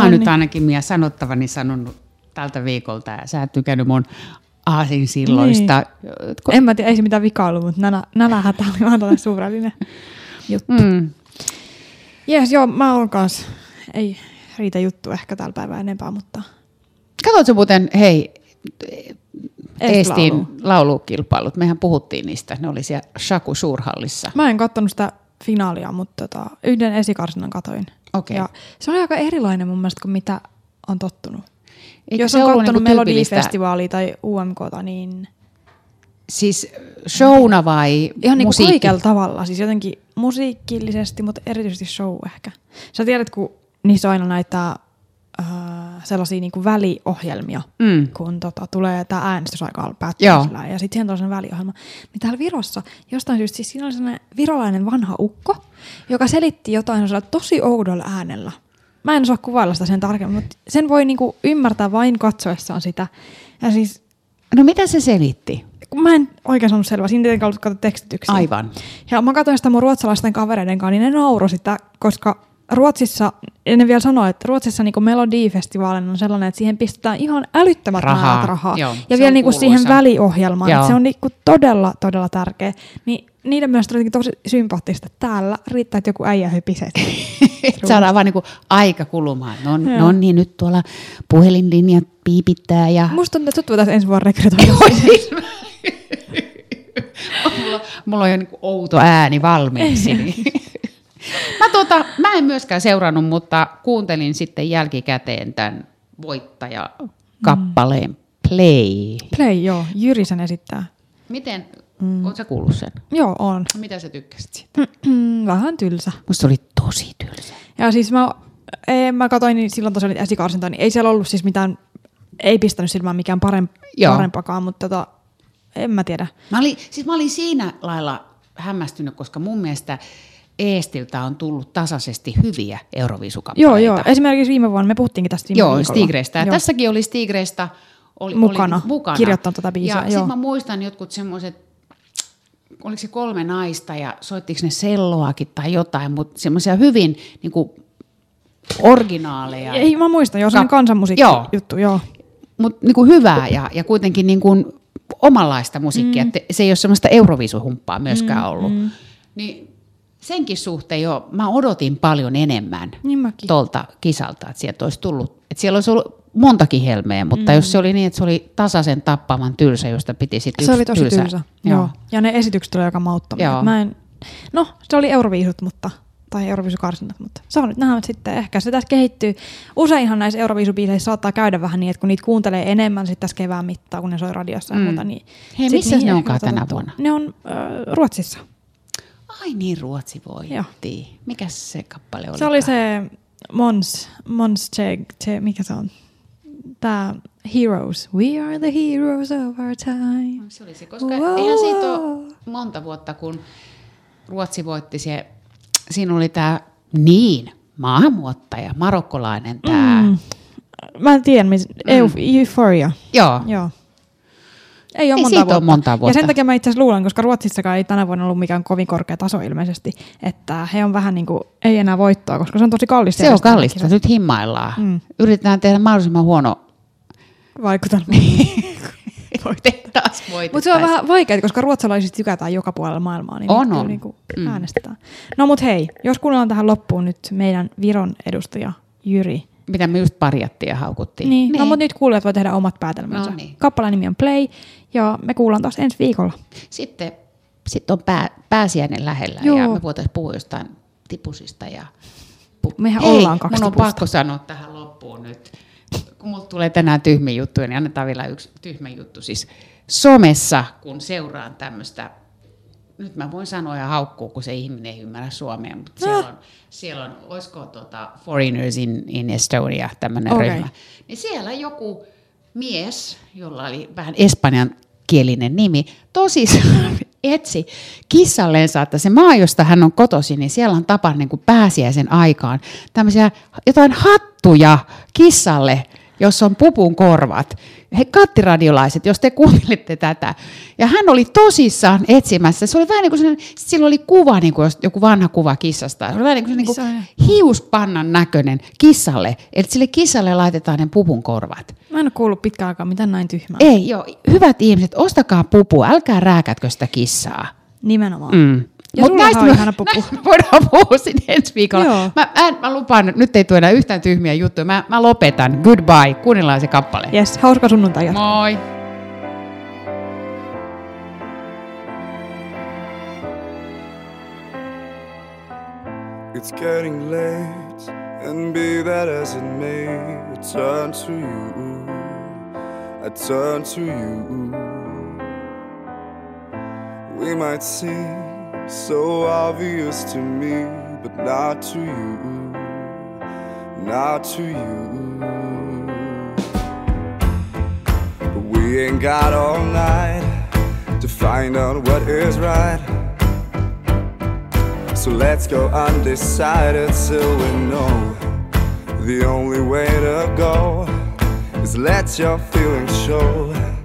Mä oon No nyt niin. ainakin Mia sanottavani sanonut tältä viikolta ja sä et tykännyt mun aasinsilloista. Niin. En mä tiedä, ei se mitään vikaa ollut, mutta nälä, nälähätä oli vaan suurellinen juttu. Mm. Jees, joo, mä oon kans. Ei riitä juttu ehkä tällä päivää enempää, mutta Katsotko muuten, hei, Eestin laulu. laulukilpailut, mehän puhuttiin niistä, ne oli siellä Shaku Suurhallissa. Mä en kattonut sitä finaalia, mutta tota, yhden esikarsinnan katoin. Okei. Ja se oli aika erilainen mun mielestä kuin mitä on tottunut. Eikö Jos on ollut kattonut niinku? Melodifestivaalia tai UMKta, niin Siis showna vai ihan niin kuin kaikella tavalla. Siis jotenkin musiikillisesti, mutta erityisesti show ehkä. Sä tiedät, kun niissä on aina näitä äh, sellaisia niin kuin väliohjelmia, Mm. kun tota, tulee tämä äänestysaika päättymisellä ja sitten siihen sellainen väliohjelma. Niin täällä Virossa jostain syystä, siis siinä oli sellainen virolainen vanha ukko, joka selitti jotain tosi oudolla äänellä. Mä en osaa kuvailla sitä sen tarkemmin, mutta sen voi niinku ymmärtää vain katsoessaan sitä. Ja siis, No mitä se selitti? kun mä en oikein saanut selvää, siinä tietenkään ollut tekstityksiä. Aivan. Ja mä katsoin sitä mun ruotsalaisten kavereiden kanssa, niin ne nauro sitä, koska Ruotsissa, ne vielä sanoi, että Ruotsissa niin Melodifestivaalin on sellainen, että siihen pistetään ihan älyttömät Rahaa. määrät rahaa. Joo, ja vielä on niin siihen väliohjelmaan, Joo. se on niin todella, todella tärkeä. Niin niiden mielestä oli tosi sympaattista, että täällä riittää, että joku äijä höpisee. <laughs> Et saadaan vaan niinku aika kulumaan. No, Joo. no niin, nyt tuolla puhelinlinjat piipittää ja... Musta tuntuu, että sut voitaisiin ensi vuonna rekrytoida. <laughs> mulla, mulla on jo niinku outo ääni valmiiksi. <laughs> Niin. Mä, tota, mä en myöskään seurannut, mutta kuuntelin sitten jälkikäteen tämän voittajakappaleen Play. Play, joo. Jyrisen esittää. Miten, mm. ootko sä kuullut sen? Joo, on. Mitä sä tykkäsit siitä? Vähän tylsä. Musta se oli tosi tylsä. Ja siis mä, ei, mä katsoin niin silloin tosiaan niitä esikarsintoja, niin ei siellä ollut siis mitään, ei pistänyt silmään mikään parem, Joo. parempakaan, mutta tota, en mä tiedä. Mä olin, siis mä olin siinä lailla hämmästynyt, koska mun mielestä Eestiltä on tullut tasaisesti hyviä Joo, Euroviisukappaleita. joo. Esimerkiksi viime vuonna me puhuttiinkin tästä viime Joo, viikolla. Stigreistä. Ja Joo. tässäkin oli Stigreistä oli, Mukana, oli mukana. kirjoittanut tätä biisiä, Ja joo. sitten mä muistan jotkut semmoiset, oliko se kolme naista ja soittiko ne selloakin tai jotain, mutta semmoisia hyvin niin kuin, originaaleja. Ei, mä muistan, joo, se on Ka- kansanmusiikki joo. juttu, joo. mutta niin hyvää ja, ja kuitenkin niin kuin omanlaista musiikkia. Mm. Se ei ole semmoista Euroviisuhumppaa myöskään mm, ollut. Mm. Niin senkin suhteen jo, mä odotin paljon enemmän Niin tuolta kisalta, että sieltä olisi tullut, että siellä olisi ollut montakin helmeä, mutta mm. jos se oli niin, että se oli tasaisen tappavan tylsä, josta piti sitten Se oli tosi tylsä. Joo. Ja ne esitykset oli aika mauttomia. Joo. Mä en, no, se oli Euroviisut, mutta tai Euroviisukarsinnat, mutta saa nyt nähdä sitten. Ehkä se tässä kehittyy. Useinhan näissä Euroviisubiiseissä saattaa käydä vähän niin, että kun niitä kuuntelee enemmän sitten tässä kevään mittaan, kun ne soi radiossa ja Mm. muuta, niin... Hei, niihin ne onkaan tänä vuonna? Ne on äh, Ruotsissa. Ai niin, Ruotsi voitti. Mikä se kappale oli? Se oli se Mons, Mons Che, che, mikä se on? Tää Heroes. We are the heroes of our time. Se oli se, koska Wow. eihän siitä ole monta vuotta, kun Ruotsi voitti se, siinä oli tämä niin, maahanmuuttaja, marokkolainen tämä. Mm. Mä en tiedä, mis, Euf, Euphoria. Joo, Joo. Ei ole Ei monta siitä vuotta. ole montaa Ja vuotta. sen takia mä itse asiassa luulen, koska Ruotsissakaan ei tänä vuonna ollut mikään kovin korkea taso ilmeisesti, että he on vähän niin kuin, ei enää voittoa, koska se on tosi kallista. se on kallista, kisat. nyt himmaillaan. Mm. Yritetään tehdä mahdollisimman huono, Vaikutelma. Taas Mutta se on vähän vaikeaa, koska ruotsalaisista tykätään joka puolella maailmaa, niin On, on. Niin kuin Mm. äänestetään. No mut hei, jos kuunnellaan tähän loppuun nyt meidän Viron edustaja Jyri. Mitä me just parjattiin ja haukuttiin. Niin, no mutta nyt kuulijat voi tehdä omat päätelmänsä. No niin. Kappaleen nimi on Play ja me kuullaan taas ensi viikolla. Sitten sit on pää, pääsiäinen lähellä Joo. ja me voitaisiin puhua jostain tipusista. Ja... pu- Mehän Hei, ollaan kaksi mun on tipusta. pakko sanoa tähän loppuun nyt. Kun mulla tulee tänään tyhmiä juttuja, niin annetaan vielä yksi tyhmä juttu. Siis somessa, kun seuraan tämmöistä, nyt mä voin sanoa ja haukkuu, kun se ihminen ei ymmärrä suomea, mutta siellä on, siellä on olisiko tota Foreigners in, in Estonia, tämmöinen Okei. ryhmä. Niin siellä joku mies, jolla oli vähän espanjan kielinen nimi, tosissaan etsi kissallensa, että se maa, josta hän on kotoisin, niin siellä on tapa niin kuin pääsiäisen aikaan tämmöisiä jotain hattuja kissalle, jossa on pupun korvat. He kattiradiolaiset, jos te kuuntelitte tätä. Ja hän oli tosissaan etsimässä. Se oli vähän niin kuin sillä oli kuva, niin kuin joku vanha kuva kissasta. Se oli vähän niin kuin, niin kuin hiuspannan näköinen kissalle. Eli sille kissalle laitetaan ne pupun korvat. Mä en ole kuullut pitkään aikaa mitään näin tyhmää. Ei, joo, hyvät ihmiset, ostakaa pupua, älkää rääkätkö sitä kissaa. Nimenomaan. Mm. Ja Mut on me- ihana pupu. näistä voidaan puhua sinne ensi viikolla. Joo. Mä, mä, mä lupaan, nyt- nyt ei tule enää yhtään tyhmiä juttuja. Mä, mä lopetan. Goodbye. Kuunnellaan se kappale. Yes, hauska sunnuntai. Moi. It's getting late, and be that as it may, I turn to you. I turn to you. We might seem so obvious to me, but not to you. Not to you. But we ain't got all night to find out what is right. So let's go undecided till we know the only way to go is let your feelings show.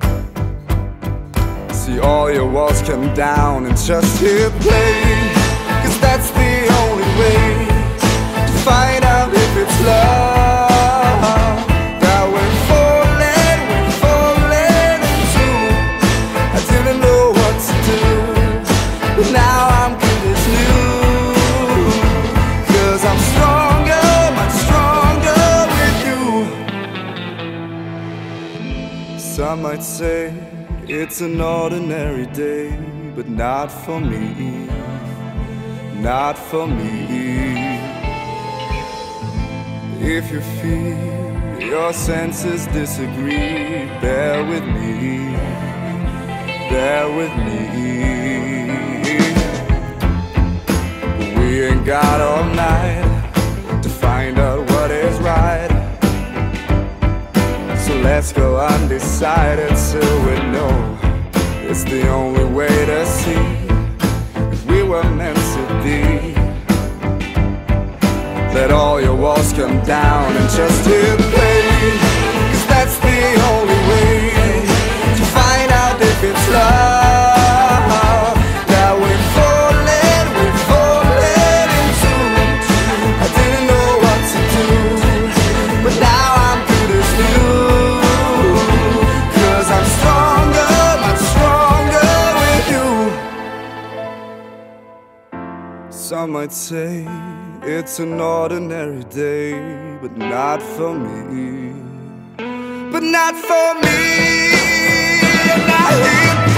See all your walls come down and just hit play. Cause that's the only way to find out if it's love that we're falling, we're falling into. I didn't know what to do, but now I'm good as new. Cause I'm stronger, much stronger with you. Some might say it's an ordinary day, but not for me. Not for me. If you feel your senses disagree, bear with me. Bear with me. We ain't got all night to find out what is right. Let's go undecided so we know it's the only way to see if we were meant to be. Let all your walls come down and just hit play, cause that's the only way to find out if it's love. I might say it's an ordinary day, but not for me. But not for me. And I hate